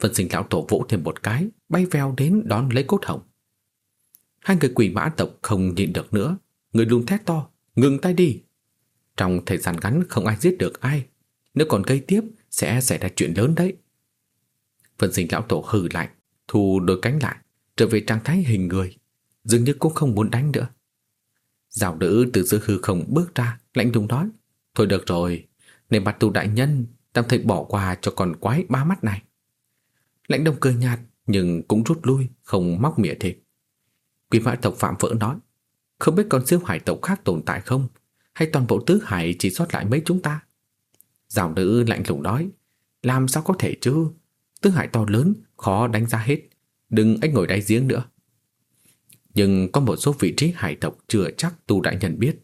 Vân sinh lão tổ vỗ thêm một cái, bay veo đến đón lấy cốt hồng. Hai người quỷ mã tộc không nhịn được nữa, người luôn thét to, ngừng tay đi. Trong thời gian ngắn không ai giết được ai, nếu còn gây tiếp sẽ xảy ra chuyện lớn đấy. Vân sinh lão tổ hừ lạnh, thu đôi cánh lại, trở về trạng thái hình người, dường như cũng không muốn đánh nữa. Giáo nữ từ giữa hư không bước ra, lạnh lùng nói, thôi được rồi, nên mặt tù đại nhân, tạm thời bỏ qua cho con quái ba mắt này. Lãnh đông cười nhạt, nhưng cũng rút lui, không móc mỉa thịt. Quý mã tộc phạm vỡ nói, không biết con siêu hải tộc khác tồn tại không, hay toàn bộ tứ hải chỉ sót lại mấy chúng ta. Giáo nữ lạnh lùng nói, làm sao có thể chứ, tứ hải to lớn, khó đánh giá hết, đừng ách ngồi đáy giếng nữa. Nhưng có một số vị trí hải tộc chưa chắc tu đại nhân biết,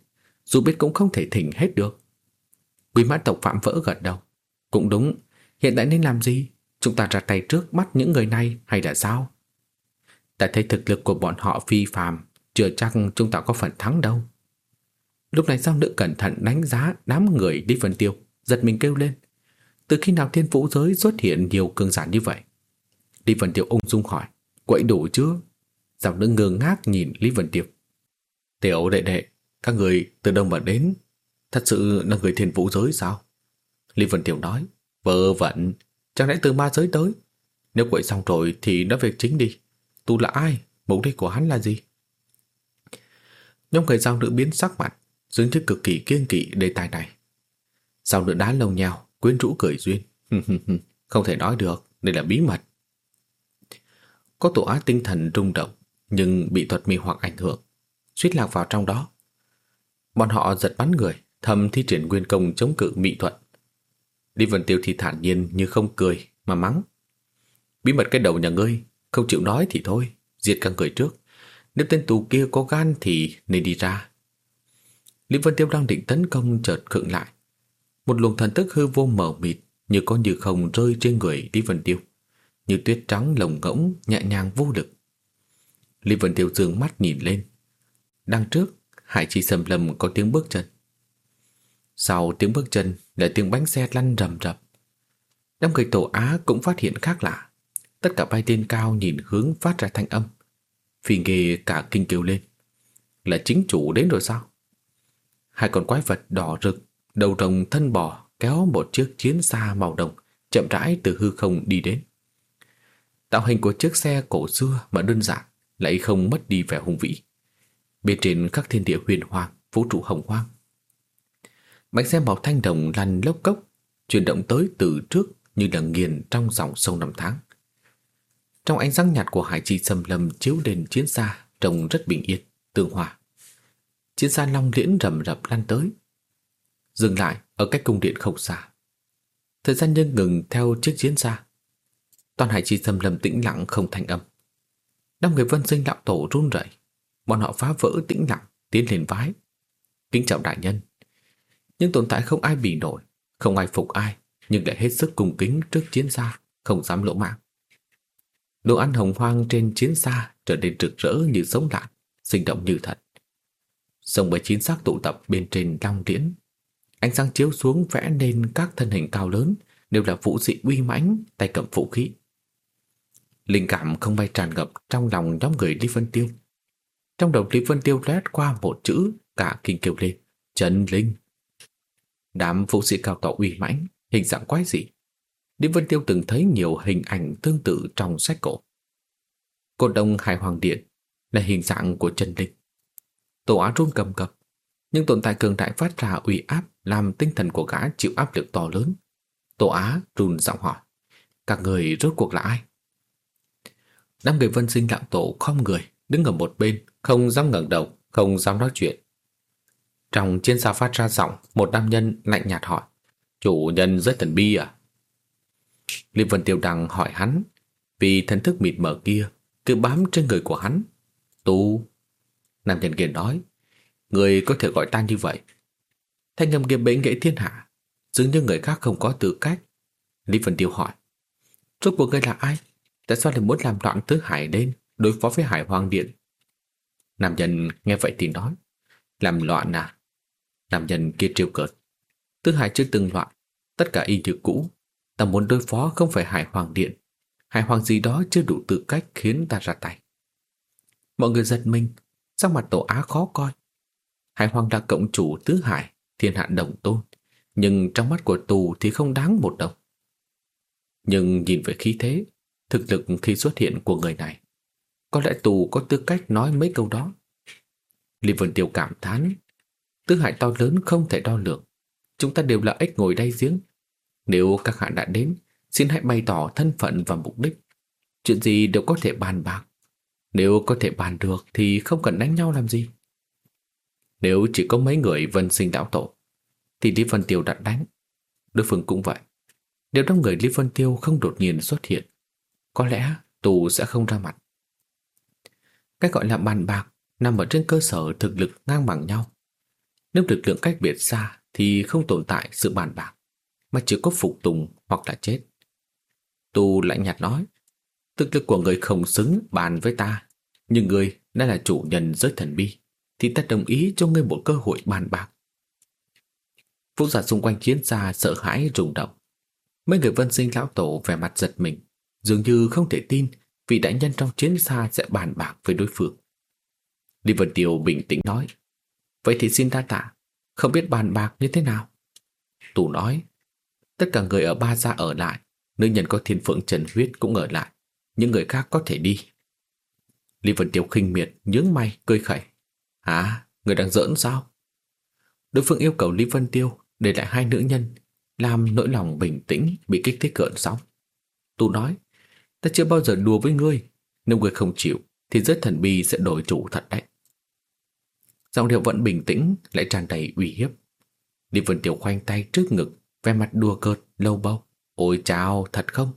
dù biết cũng không thể thỉnh hết được. Quý mã tộc phạm vỡ gật đầu. Cũng đúng, hiện tại nên làm gì? Chúng ta ra tay trước bắt những người này hay là sao? Ta thấy thực lực của bọn họ phi phàm, chưa chắc chúng ta có phần thắng đâu. Lúc này sao nữ cẩn thận đánh giá đám người đi phần tiêu, giật mình kêu lên. Từ khi nào thiên vũ giới xuất hiện nhiều cường giả như vậy? Lý Vân Tiểu ung dung hỏi, quậy đủ chưa? Giọng nữ ngơ ngác nhìn Lý Vân Tiểu Tiểu đệ đệ, các người từ đâu mà đến? Thật sự là người thiên vũ giới sao? Lý Vân Tiểu nói, vợ vẩn, chẳng lẽ từ ma giới tới? Nếu quậy xong rồi thì nói việc chính đi. Tu là ai? Mục đích của hắn là gì? Nhóm người giao nữ biến sắc mặt, dường như cực kỳ kiên kỵ đề tài này. Giao nữ đá lâu nhau, quyến rũ cười duyên. Không thể nói được, đây là bí mật. Có tổ ác tinh thần rung động, nhưng bị thuật mê hoặc ảnh hưởng, suýt lạc vào trong đó. Bọn họ giật bắn người, thầm thi triển nguyên công chống cự mỹ thuật. Lý Vân Tiêu thì thản nhiên như không cười mà mắng. Bí mật cái đầu nhà ngươi, không chịu nói thì thôi, diệt cả người trước. Nếu tên tù kia có gan thì nên đi ra. Lý Vân Tiêu đang định tấn công chợt khựng lại. Một luồng thần tức hư vô mờ mịt như có như không rơi trên người Lý Vân Tiêu. Như tuyết trắng lồng ngỗng nhẹ nhàng vô lực. Lý Vân Tiêu dương mắt nhìn lên. Đằng trước, Hải Chi sầm lầm có tiếng bước chân. Sau tiếng bước chân là tiếng bánh xe lăn rầm rập. Đám người tổ Á cũng phát hiện khác lạ. Tất cả bay tên cao nhìn hướng phát ra thanh âm. Phi nghề cả kinh kêu lên. Là chính chủ đến rồi sao? Hai con quái vật đỏ rực, đầu rồng thân bò kéo một chiếc chiến xa màu đồng chậm rãi từ hư không đi đến. Tạo hình của chiếc xe cổ xưa mà đơn giản lại không mất đi vẻ hùng vĩ. Bên trên các thiên địa huyền hoàng, vũ trụ hồng hoang. Bánh xe màu thanh đồng lăn lốc cốc, chuyển động tới từ trước như là nghiền trong dòng sông năm tháng. Trong ánh sáng nhạt của hải chi sầm lầm chiếu đền chiến xa trông rất bình yên, tương hòa. Chiến xa long liễn rầm rập lăn tới. Dừng lại ở cách cung điện không xa. Thời gian nhân ngừng theo chiếc chiến xa. Toàn hải chi xâm lâm tĩnh lặng không thành âm. Năm người vân sinh đạo tổ run rẩy, bọn họ phá vỡ tĩnh lặng, tiến lên vái. Kính chào đại nhân. Nhưng tồn tại không ai bị nổi, không ai phục ai, nhưng lại hết sức cung kính trước chiến xa, không dám lỗ mạng. Đồ ăn hồng hoang trên chiến xa trở nên rực rỡ như sống lại, sinh động như thật. Sông bởi chín xác tụ tập bên trên long tiễn. Ánh sáng chiếu xuống vẽ nên các thân hình cao lớn đều là vũ sĩ uy mãnh, tay cầm vũ khí. Linh cảm không bay tràn ngập trong lòng nhóm người Lý Vân Tiêu. Trong đầu Lý Vân Tiêu lét qua một chữ, cả kinh kêu lên, Trần Linh. Đám vũ sĩ cao tỏ uy mãnh, hình dạng quái dị. Lý Vân Tiêu từng thấy nhiều hình ảnh tương tự trong sách cổ. Cột đông Hải Hoàng Điện là hình dạng của Trần Linh. Tổ á run cầm cập, nhưng tồn tại cường đại phát ra uy áp làm tinh thần của gã chịu áp lực to lớn. Tổ Á run giọng hỏi, các người rốt cuộc là ai? Năm người vân sinh đạo tổ không người, đứng ở một bên, không dám ngẩng đầu, không dám nói chuyện. Trong trên xa phát ra giọng, một nam nhân lạnh nhạt hỏi. Chủ nhân rất thần bi à? Lý Vân Tiêu Đằng hỏi hắn, vì thần thức mịt mờ kia cứ bám trên người của hắn. Tu. Nam nhân kia nói, người có thể gọi ta như vậy. Thanh âm kia bế nghệ thiên hạ, dường như người khác không có tư cách. Lý Vân Tiêu hỏi, rốt cuộc ngươi là ai? Tại sao lại muốn làm loạn tứ hải lên đối phó với hải hoàng điện? Nam nhân nghe vậy thì nói, làm loạn à? Nam nhân kia trêu cợt. Tứ hải chưa từng loạn, tất cả y như cũ. Ta muốn đối phó không phải hải hoàng điện. Hải hoàng gì đó chưa đủ tư cách khiến ta ra tay. Mọi người giật mình, sắc mặt tổ á khó coi. Hải hoàng là cộng chủ tứ hải, thiên hạ đồng tôn. Nhưng trong mắt của tù thì không đáng một đồng. Nhưng nhìn về khí thế, thực lực khi xuất hiện của người này, có lẽ tù có tư cách nói mấy câu đó. Lý Vân Tiêu cảm thán, Tư hại to lớn không thể đo lường. Chúng ta đều là ếch ngồi đáy giếng. Nếu các hạ đã đến, xin hãy bày tỏ thân phận và mục đích. Chuyện gì đều có thể bàn bạc. Nếu có thể bàn được thì không cần đánh nhau làm gì. Nếu chỉ có mấy người vân sinh đạo tổ, thì Lý Vân Tiêu đã đánh. Đối phương cũng vậy. Nếu đông người Lý Vân Tiêu không đột nhiên xuất hiện, có lẽ tù sẽ không ra mặt. Cái gọi là bàn bạc nằm ở trên cơ sở thực lực ngang bằng nhau. Nếu lực lượng cách biệt xa thì không tồn tại sự bàn bạc, mà chỉ có phục tùng hoặc là chết. Tù lạnh nhạt nói, thực lực của người không xứng bàn với ta, nhưng người đã là chủ nhân giới thần bi, thì ta đồng ý cho ngươi một cơ hội bàn bạc. Vũ giả xung quanh chiến xa sợ hãi rùng động. Mấy người vân sinh lão tổ vẻ mặt giật mình, dường như không thể tin vị đại nhân trong chiến xa sẽ bàn bạc với đối phương. Lý Vân Tiêu bình tĩnh nói, vậy thì xin đa tạ, không biết bàn bạc như thế nào. Tù nói, tất cả người ở ba gia ở lại, nữ nhân có thiên phượng trần huyết cũng ở lại, những người khác có thể đi. Lý Vân Tiêu khinh miệt, nhướng mày, cười khẩy. À, người đang giỡn sao? Đối phương yêu cầu Lý Vân Tiêu để lại hai nữ nhân, làm nỗi lòng bình tĩnh bị kích thích cợn sóng. Tu nói, ta chưa bao giờ đùa với ngươi, nếu ngươi không chịu thì giới thần bi sẽ đổi chủ thật đấy. Giọng điệu vẫn bình tĩnh lại tràn đầy uy hiếp. Lý Vân Tiểu khoanh tay trước ngực, vẻ mặt đùa cợt, lâu bâu. Ôi chào, thật không?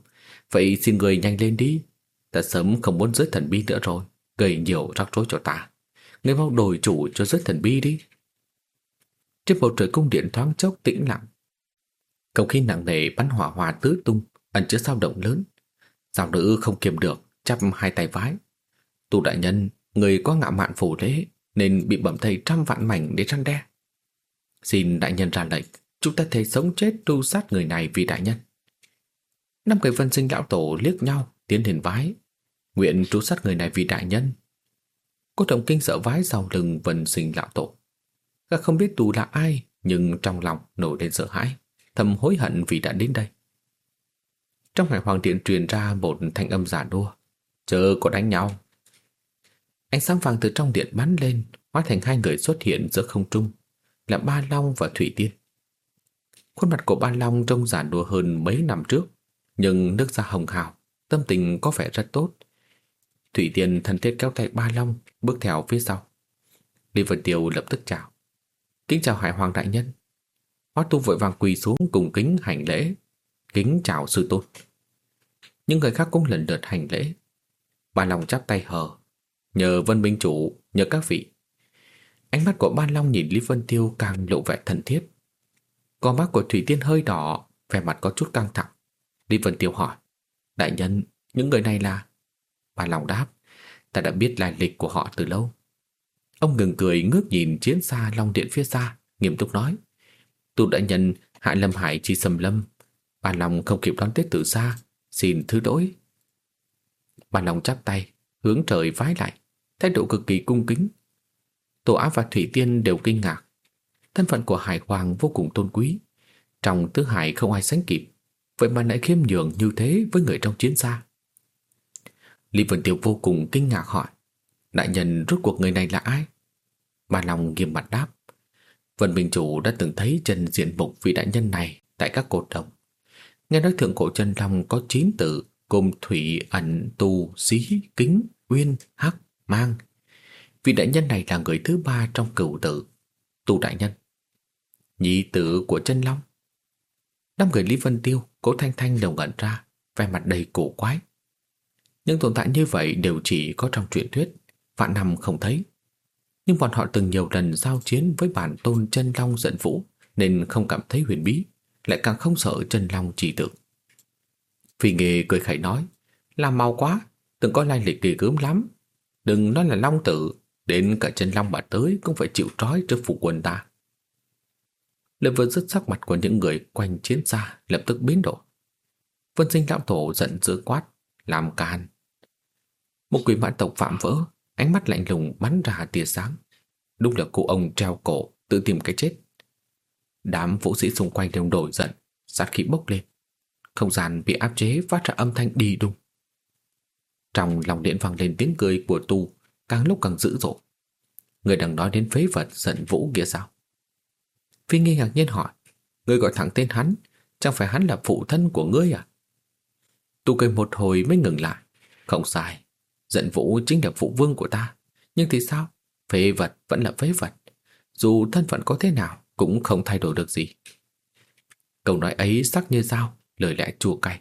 Vậy xin người nhanh lên đi. Ta sớm không muốn giới thần bi nữa rồi, gây nhiều rắc rối cho ta. Người mau đổi chủ cho giới thần bi đi. Trên bầu trời cung điện thoáng chốc tĩnh lặng. Không khí nặng nề bắn hỏa hòa tứ tung, ẩn chứa sao động lớn. Giáo nữ không kiềm được, chắp hai tay vái. Tu đại nhân, người có ngạo mạn phủ lễ, nên bị bẩm thầy trăm vạn mảnh để răn đe. Xin đại nhân ra lệnh, chúng ta thấy sống chết tru sát người này vì đại nhân. Năm người vân sinh lão tổ liếc nhau, tiến đến vái. Nguyện tru sát người này vì đại nhân. Cô đồng kinh sợ vái sau lưng vân sinh lão tổ. Các không biết tù là ai, nhưng trong lòng nổi lên sợ hãi, thầm hối hận vì đã đến đây. Trong hải hoàng điện truyền ra một thanh âm giả đua. Chờ có đánh nhau. Ánh sáng vàng từ trong điện bắn lên, hóa thành hai người xuất hiện giữa không trung, là Ba Long và Thủy Tiên. Khuôn mặt của Ba Long trông giả đùa hơn mấy năm trước, nhưng nước da hồng hào, tâm tình có vẻ rất tốt. Thủy Tiên thân thiết kéo tay Ba Long, bước theo phía sau. Lý Vân Tiêu lập tức chào. Kính chào Hải Hoàng Đại Nhân. Hóa tu vội vàng quỳ xuống cùng kính hành lễ. Kính chào sư tôn. Những người khác cũng lần lượt hành lễ. Ba Long chắp tay hờ. Nhờ Vân Minh Chủ, nhờ các vị. Ánh mắt của Ban Long nhìn Lý Vân Tiêu càng lộ vẻ thân thiết. Con mắt của Thủy Tiên hơi đỏ, vẻ mặt có chút căng thẳng. Lý Vân Tiêu hỏi, Đại nhân, những người này là... Ban Long đáp, ta đã biết lai lịch của họ từ lâu. Ông ngừng cười ngước nhìn chiến xa Long Điện phía xa, nghiêm túc nói. Tụ đại nhân Hạ Lâm Hải chi sầm lâm bà Long không kịp đón tết từ xa, xin thứ lỗi. bà Long chắp tay, hướng trời vái lại, thái độ cực kỳ cung kính. Tổ Á và Thủy Tiên đều kinh ngạc. Thân phận của Hải Hoàng vô cùng tôn quý. Trong tứ hải không ai sánh kịp, vậy mà lại khiêm nhường như thế với người trong chiến xa. Lý Vân Tiêu vô cùng kinh ngạc hỏi, đại nhân rốt cuộc người này là ai? Bà Long nghiêm mặt đáp, Vân Minh Chủ đã từng thấy chân diện mục vị đại nhân này tại các cột đồng. Nghe nói thượng cổ chân long có 9 tử gồm thủy, ẩn, tu, xí, kính, uyên, hắc, mang. Vị đại nhân này là người thứ ba trong cửu tử, tu đại nhân. Nhị tử của chân long. Năm người Lý Vân Tiêu, Cố Thanh Thanh đều ngẩn ra, vẻ mặt đầy cổ quái. Những tồn tại như vậy đều chỉ có trong truyện thuyết, vạn năm không thấy. Nhưng bọn họ từng nhiều lần giao chiến với bản tôn chân long giận vũ, nên không cảm thấy huyền bí, lại càng không sợ chân long chỉ tự. Phi nghề cười khẩy nói, làm mau quá, từng có lai lịch kỳ gớm lắm. Đừng nói là long tự đến cả chân long bà tới cũng phải chịu trói trước phụ quân ta. Lời vừa dứt sắc mặt của những người quanh chiến xa lập tức biến đổi. Vân sinh lão tổ giận dữ quát, làm can. Một quỷ mãn tộc phạm vỡ, ánh mắt lạnh lùng bắn ra tia sáng. Đúng là cụ ông treo cổ, tự tìm cái chết. Đám vũ sĩ xung quanh đều đổi giận, sát khí bốc lên. Không gian bị áp chế phát ra âm thanh đi đùng. Trong lòng điện vang lên tiếng cười của tu, càng lúc càng dữ dội. Người đang nói đến phế vật giận vũ kia sao? Phi nghi ngạc nhiên hỏi, người gọi thẳng tên hắn, chẳng phải hắn là phụ thân của ngươi à? Tu cười một hồi mới ngừng lại. Không sai, giận vũ chính là phụ vương của ta. Nhưng thì sao? Phế vật vẫn là phế vật. Dù thân phận có thế nào cũng không thay đổi được gì. Câu nói ấy sắc như dao, lời lẽ chua cay.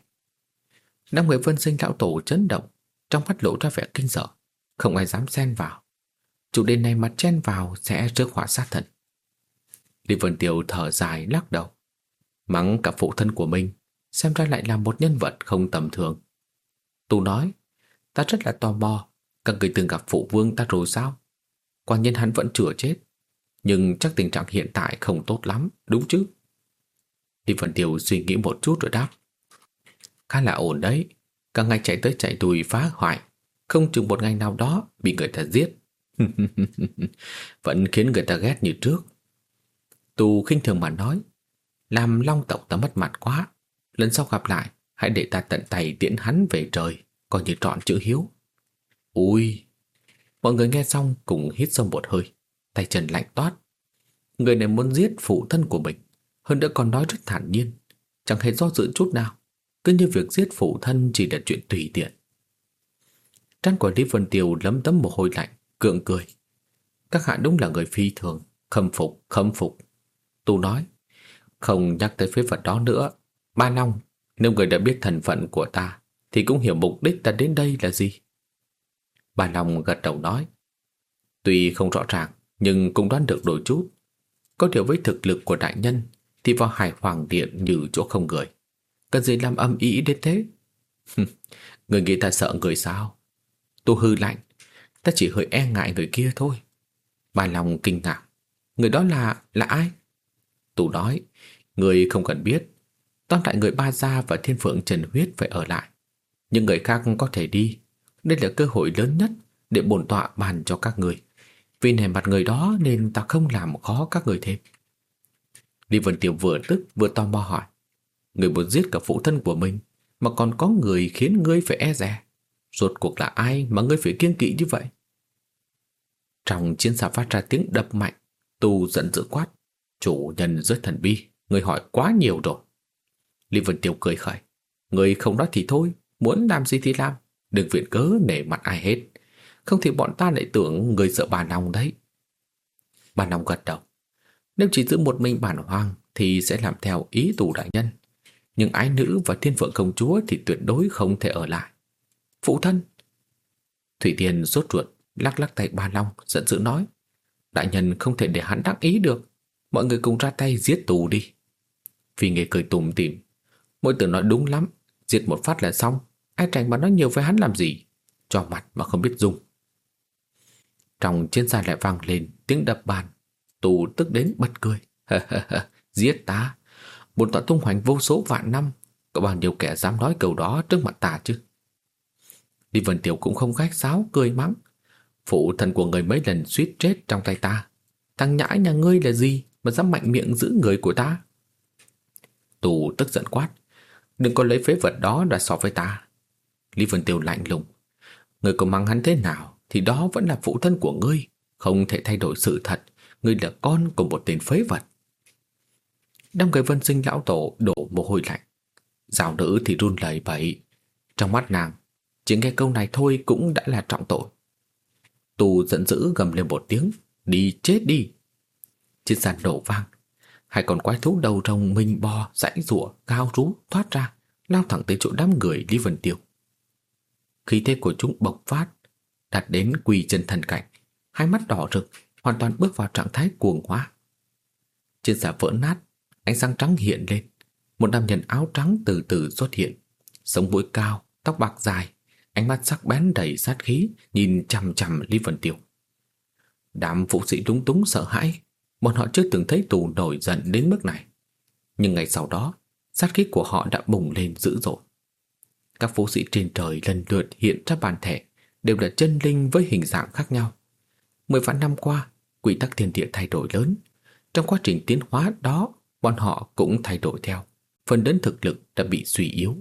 Năm người vân sinh lão tổ chấn động, trong mắt lộ ra vẻ kinh sợ. Không ai dám xen vào. Chủ đề này mà chen vào sẽ rước họa sát thần. Lý Vân Tiểu thở dài lắc đầu. Mắng cả phụ thân của mình, xem ra lại là một nhân vật không tầm thường. Tu nói, ta rất là tò mò, các người từng gặp phụ vương ta rồi sao? Quả nhiên hắn vẫn chữa chết, nhưng chắc tình trạng hiện tại không tốt lắm, đúng chứ? Lý Vân Tiêu suy nghĩ một chút rồi đáp. Khá là ổn đấy, cả ngày chạy tới chạy đùi phá hoại, không chừng một ngày nào đó bị người ta giết. Vẫn khiến người ta ghét như trước. tù khinh thường mà nói, làm long tộc ta mất mặt quá, lần sau gặp lại, hãy để ta tận tay tiễn hắn về trời, coi như trọn chữ hiếu. Ui! Mọi người nghe xong cùng hít sâu một hơi, tay chân lạnh toát. Người này muốn giết phụ thân của mình, hơn nữa còn nói rất thản nhiên, chẳng hề do dự chút nào, cứ như việc giết phụ thân chỉ là chuyện tùy tiện. Trăn của Lý Vân Tiêu lấm tấm mồ hôi lạnh, cượng cười. Các hạ đúng là người phi thường, khâm phục, khâm phục. Tu nói, không nhắc tới phế vật đó nữa. Ba Long, nếu người đã biết thần phận của ta, thì cũng hiểu mục đích ta đến đây là gì. Ba Long gật đầu nói, tuy không rõ ràng, nhưng cũng đoán được đôi chút. Có điều với thực lực của đại nhân, thì vào hải hoàng điện như chỗ không người. Cần gì làm âm ý đến thế? người nghĩ ta sợ người sao? Tu hư lạnh, ta chỉ hơi e ngại người kia thôi. Bà lòng kinh ngạc, người đó là, là ai? Tu nói, người không cần biết. Tóm lại người Ba Gia và Thiên Phượng Trần Huyết phải ở lại. nhưng người khác có thể đi. Đây là cơ hội lớn nhất để bổn tọa bàn cho các người. Vì nề mặt người đó nên ta không làm khó các người thêm. Lý Vân Tiểu vừa tức vừa tò mò hỏi. Người muốn giết cả phụ thân của mình mà còn có người khiến ngươi phải e dè. Rốt cuộc là ai mà ngươi phải kiêng kỵ như vậy? Trong chiến xa phát ra tiếng đập mạnh, tu giận dữ quát. Chủ nhân rất thần bi, người hỏi quá nhiều rồi. Lý Vân Tiêu cười khẩy. Người không nói thì thôi, muốn làm gì thì làm. Đừng viện cớ nể mặt ai hết. Không thì bọn ta lại tưởng người sợ bà Nông đấy. Bà Nông gật đầu. Nếu chỉ giữ một mình bản hoang thì sẽ làm theo ý tù đại nhân. Nhưng ái nữ và thiên phượng công chúa thì tuyệt đối không thể ở lại. Phụ thân! Thủy Tiên sốt ruột, lắc lắc tay bà Long, giận dữ nói. Đại nhân không thể để hắn đắc ý được. Mọi người cùng ra tay giết tù đi. Phi Nghê cười tùm tìm. Mỗi từ nói đúng lắm. Giết một phát là xong. Ai tránh mà nói nhiều với hắn làm gì. Cho mặt mà không biết dùng. Trong chiến gia lại vang lên tiếng đập bàn. Tù tức đến bật cười. giết ta. Một tọa tung hoành vô số vạn năm. Có bao nhiêu kẻ dám nói câu đó trước mặt ta chứ. Đi Vân Tiểu cũng không khách sáo, cười mắng. Phụ thần của người mấy lần suýt chết trong tay ta. Thằng nhãi nhà ngươi là gì mà dám mạnh miệng giữ người của ta? Tù tức giận quát. Đừng có lấy phế vật đó đoạt so với ta. Lý Vân Tiêu lạnh lùng. Người có mắng hắn thế nào thì đó vẫn là phụ thân của ngươi. Không thể thay đổi sự thật. Ngươi là con của một tên phế vật. Đám người vân sinh lão tổ đổ mồ hôi lạnh. Giáo nữ thì run lẩy bẩy. Trong mắt nàng, chỉ nghe câu này thôi cũng đã là trọng tội. Tù giận dữ gầm lên một tiếng, đi chết đi. Chiếc sàn đổ vang, hai con quái thú đầu rồng mình bò, rãy rủa, cao rú, thoát ra, lao thẳng tới chỗ đám người Lý Vân Tiêu. Khí thế của chúng bộc phát, đạt đến quỳ chân thần cảnh, hai mắt đỏ rực, hoàn toàn bước vào trạng thái cuồng hóa. Trên giả vỡ nát, ánh sáng trắng hiện lên, một nam nhân áo trắng từ từ xuất hiện, sống mũi cao, tóc bạc dài, ánh mắt sắc bén đầy sát khí, nhìn chằm chằm Lý Vân Tiêu. Đám phụ sĩ đúng túng sợ hãi, bọn họ chưa từng thấy tù nổi giận đến mức này. Nhưng ngày sau đó, sát khí của họ đã bùng lên dữ dội. Các phụ sĩ trên trời lần lượt hiện ra bàn thể, đều là chân linh với hình dạng khác nhau. Mười vạn năm qua, quy tắc thiên địa thay đổi lớn. Trong quá trình tiến hóa đó, bọn họ cũng thay đổi theo. Phần đến thực lực đã bị suy yếu.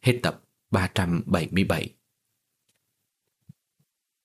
Hết tập 377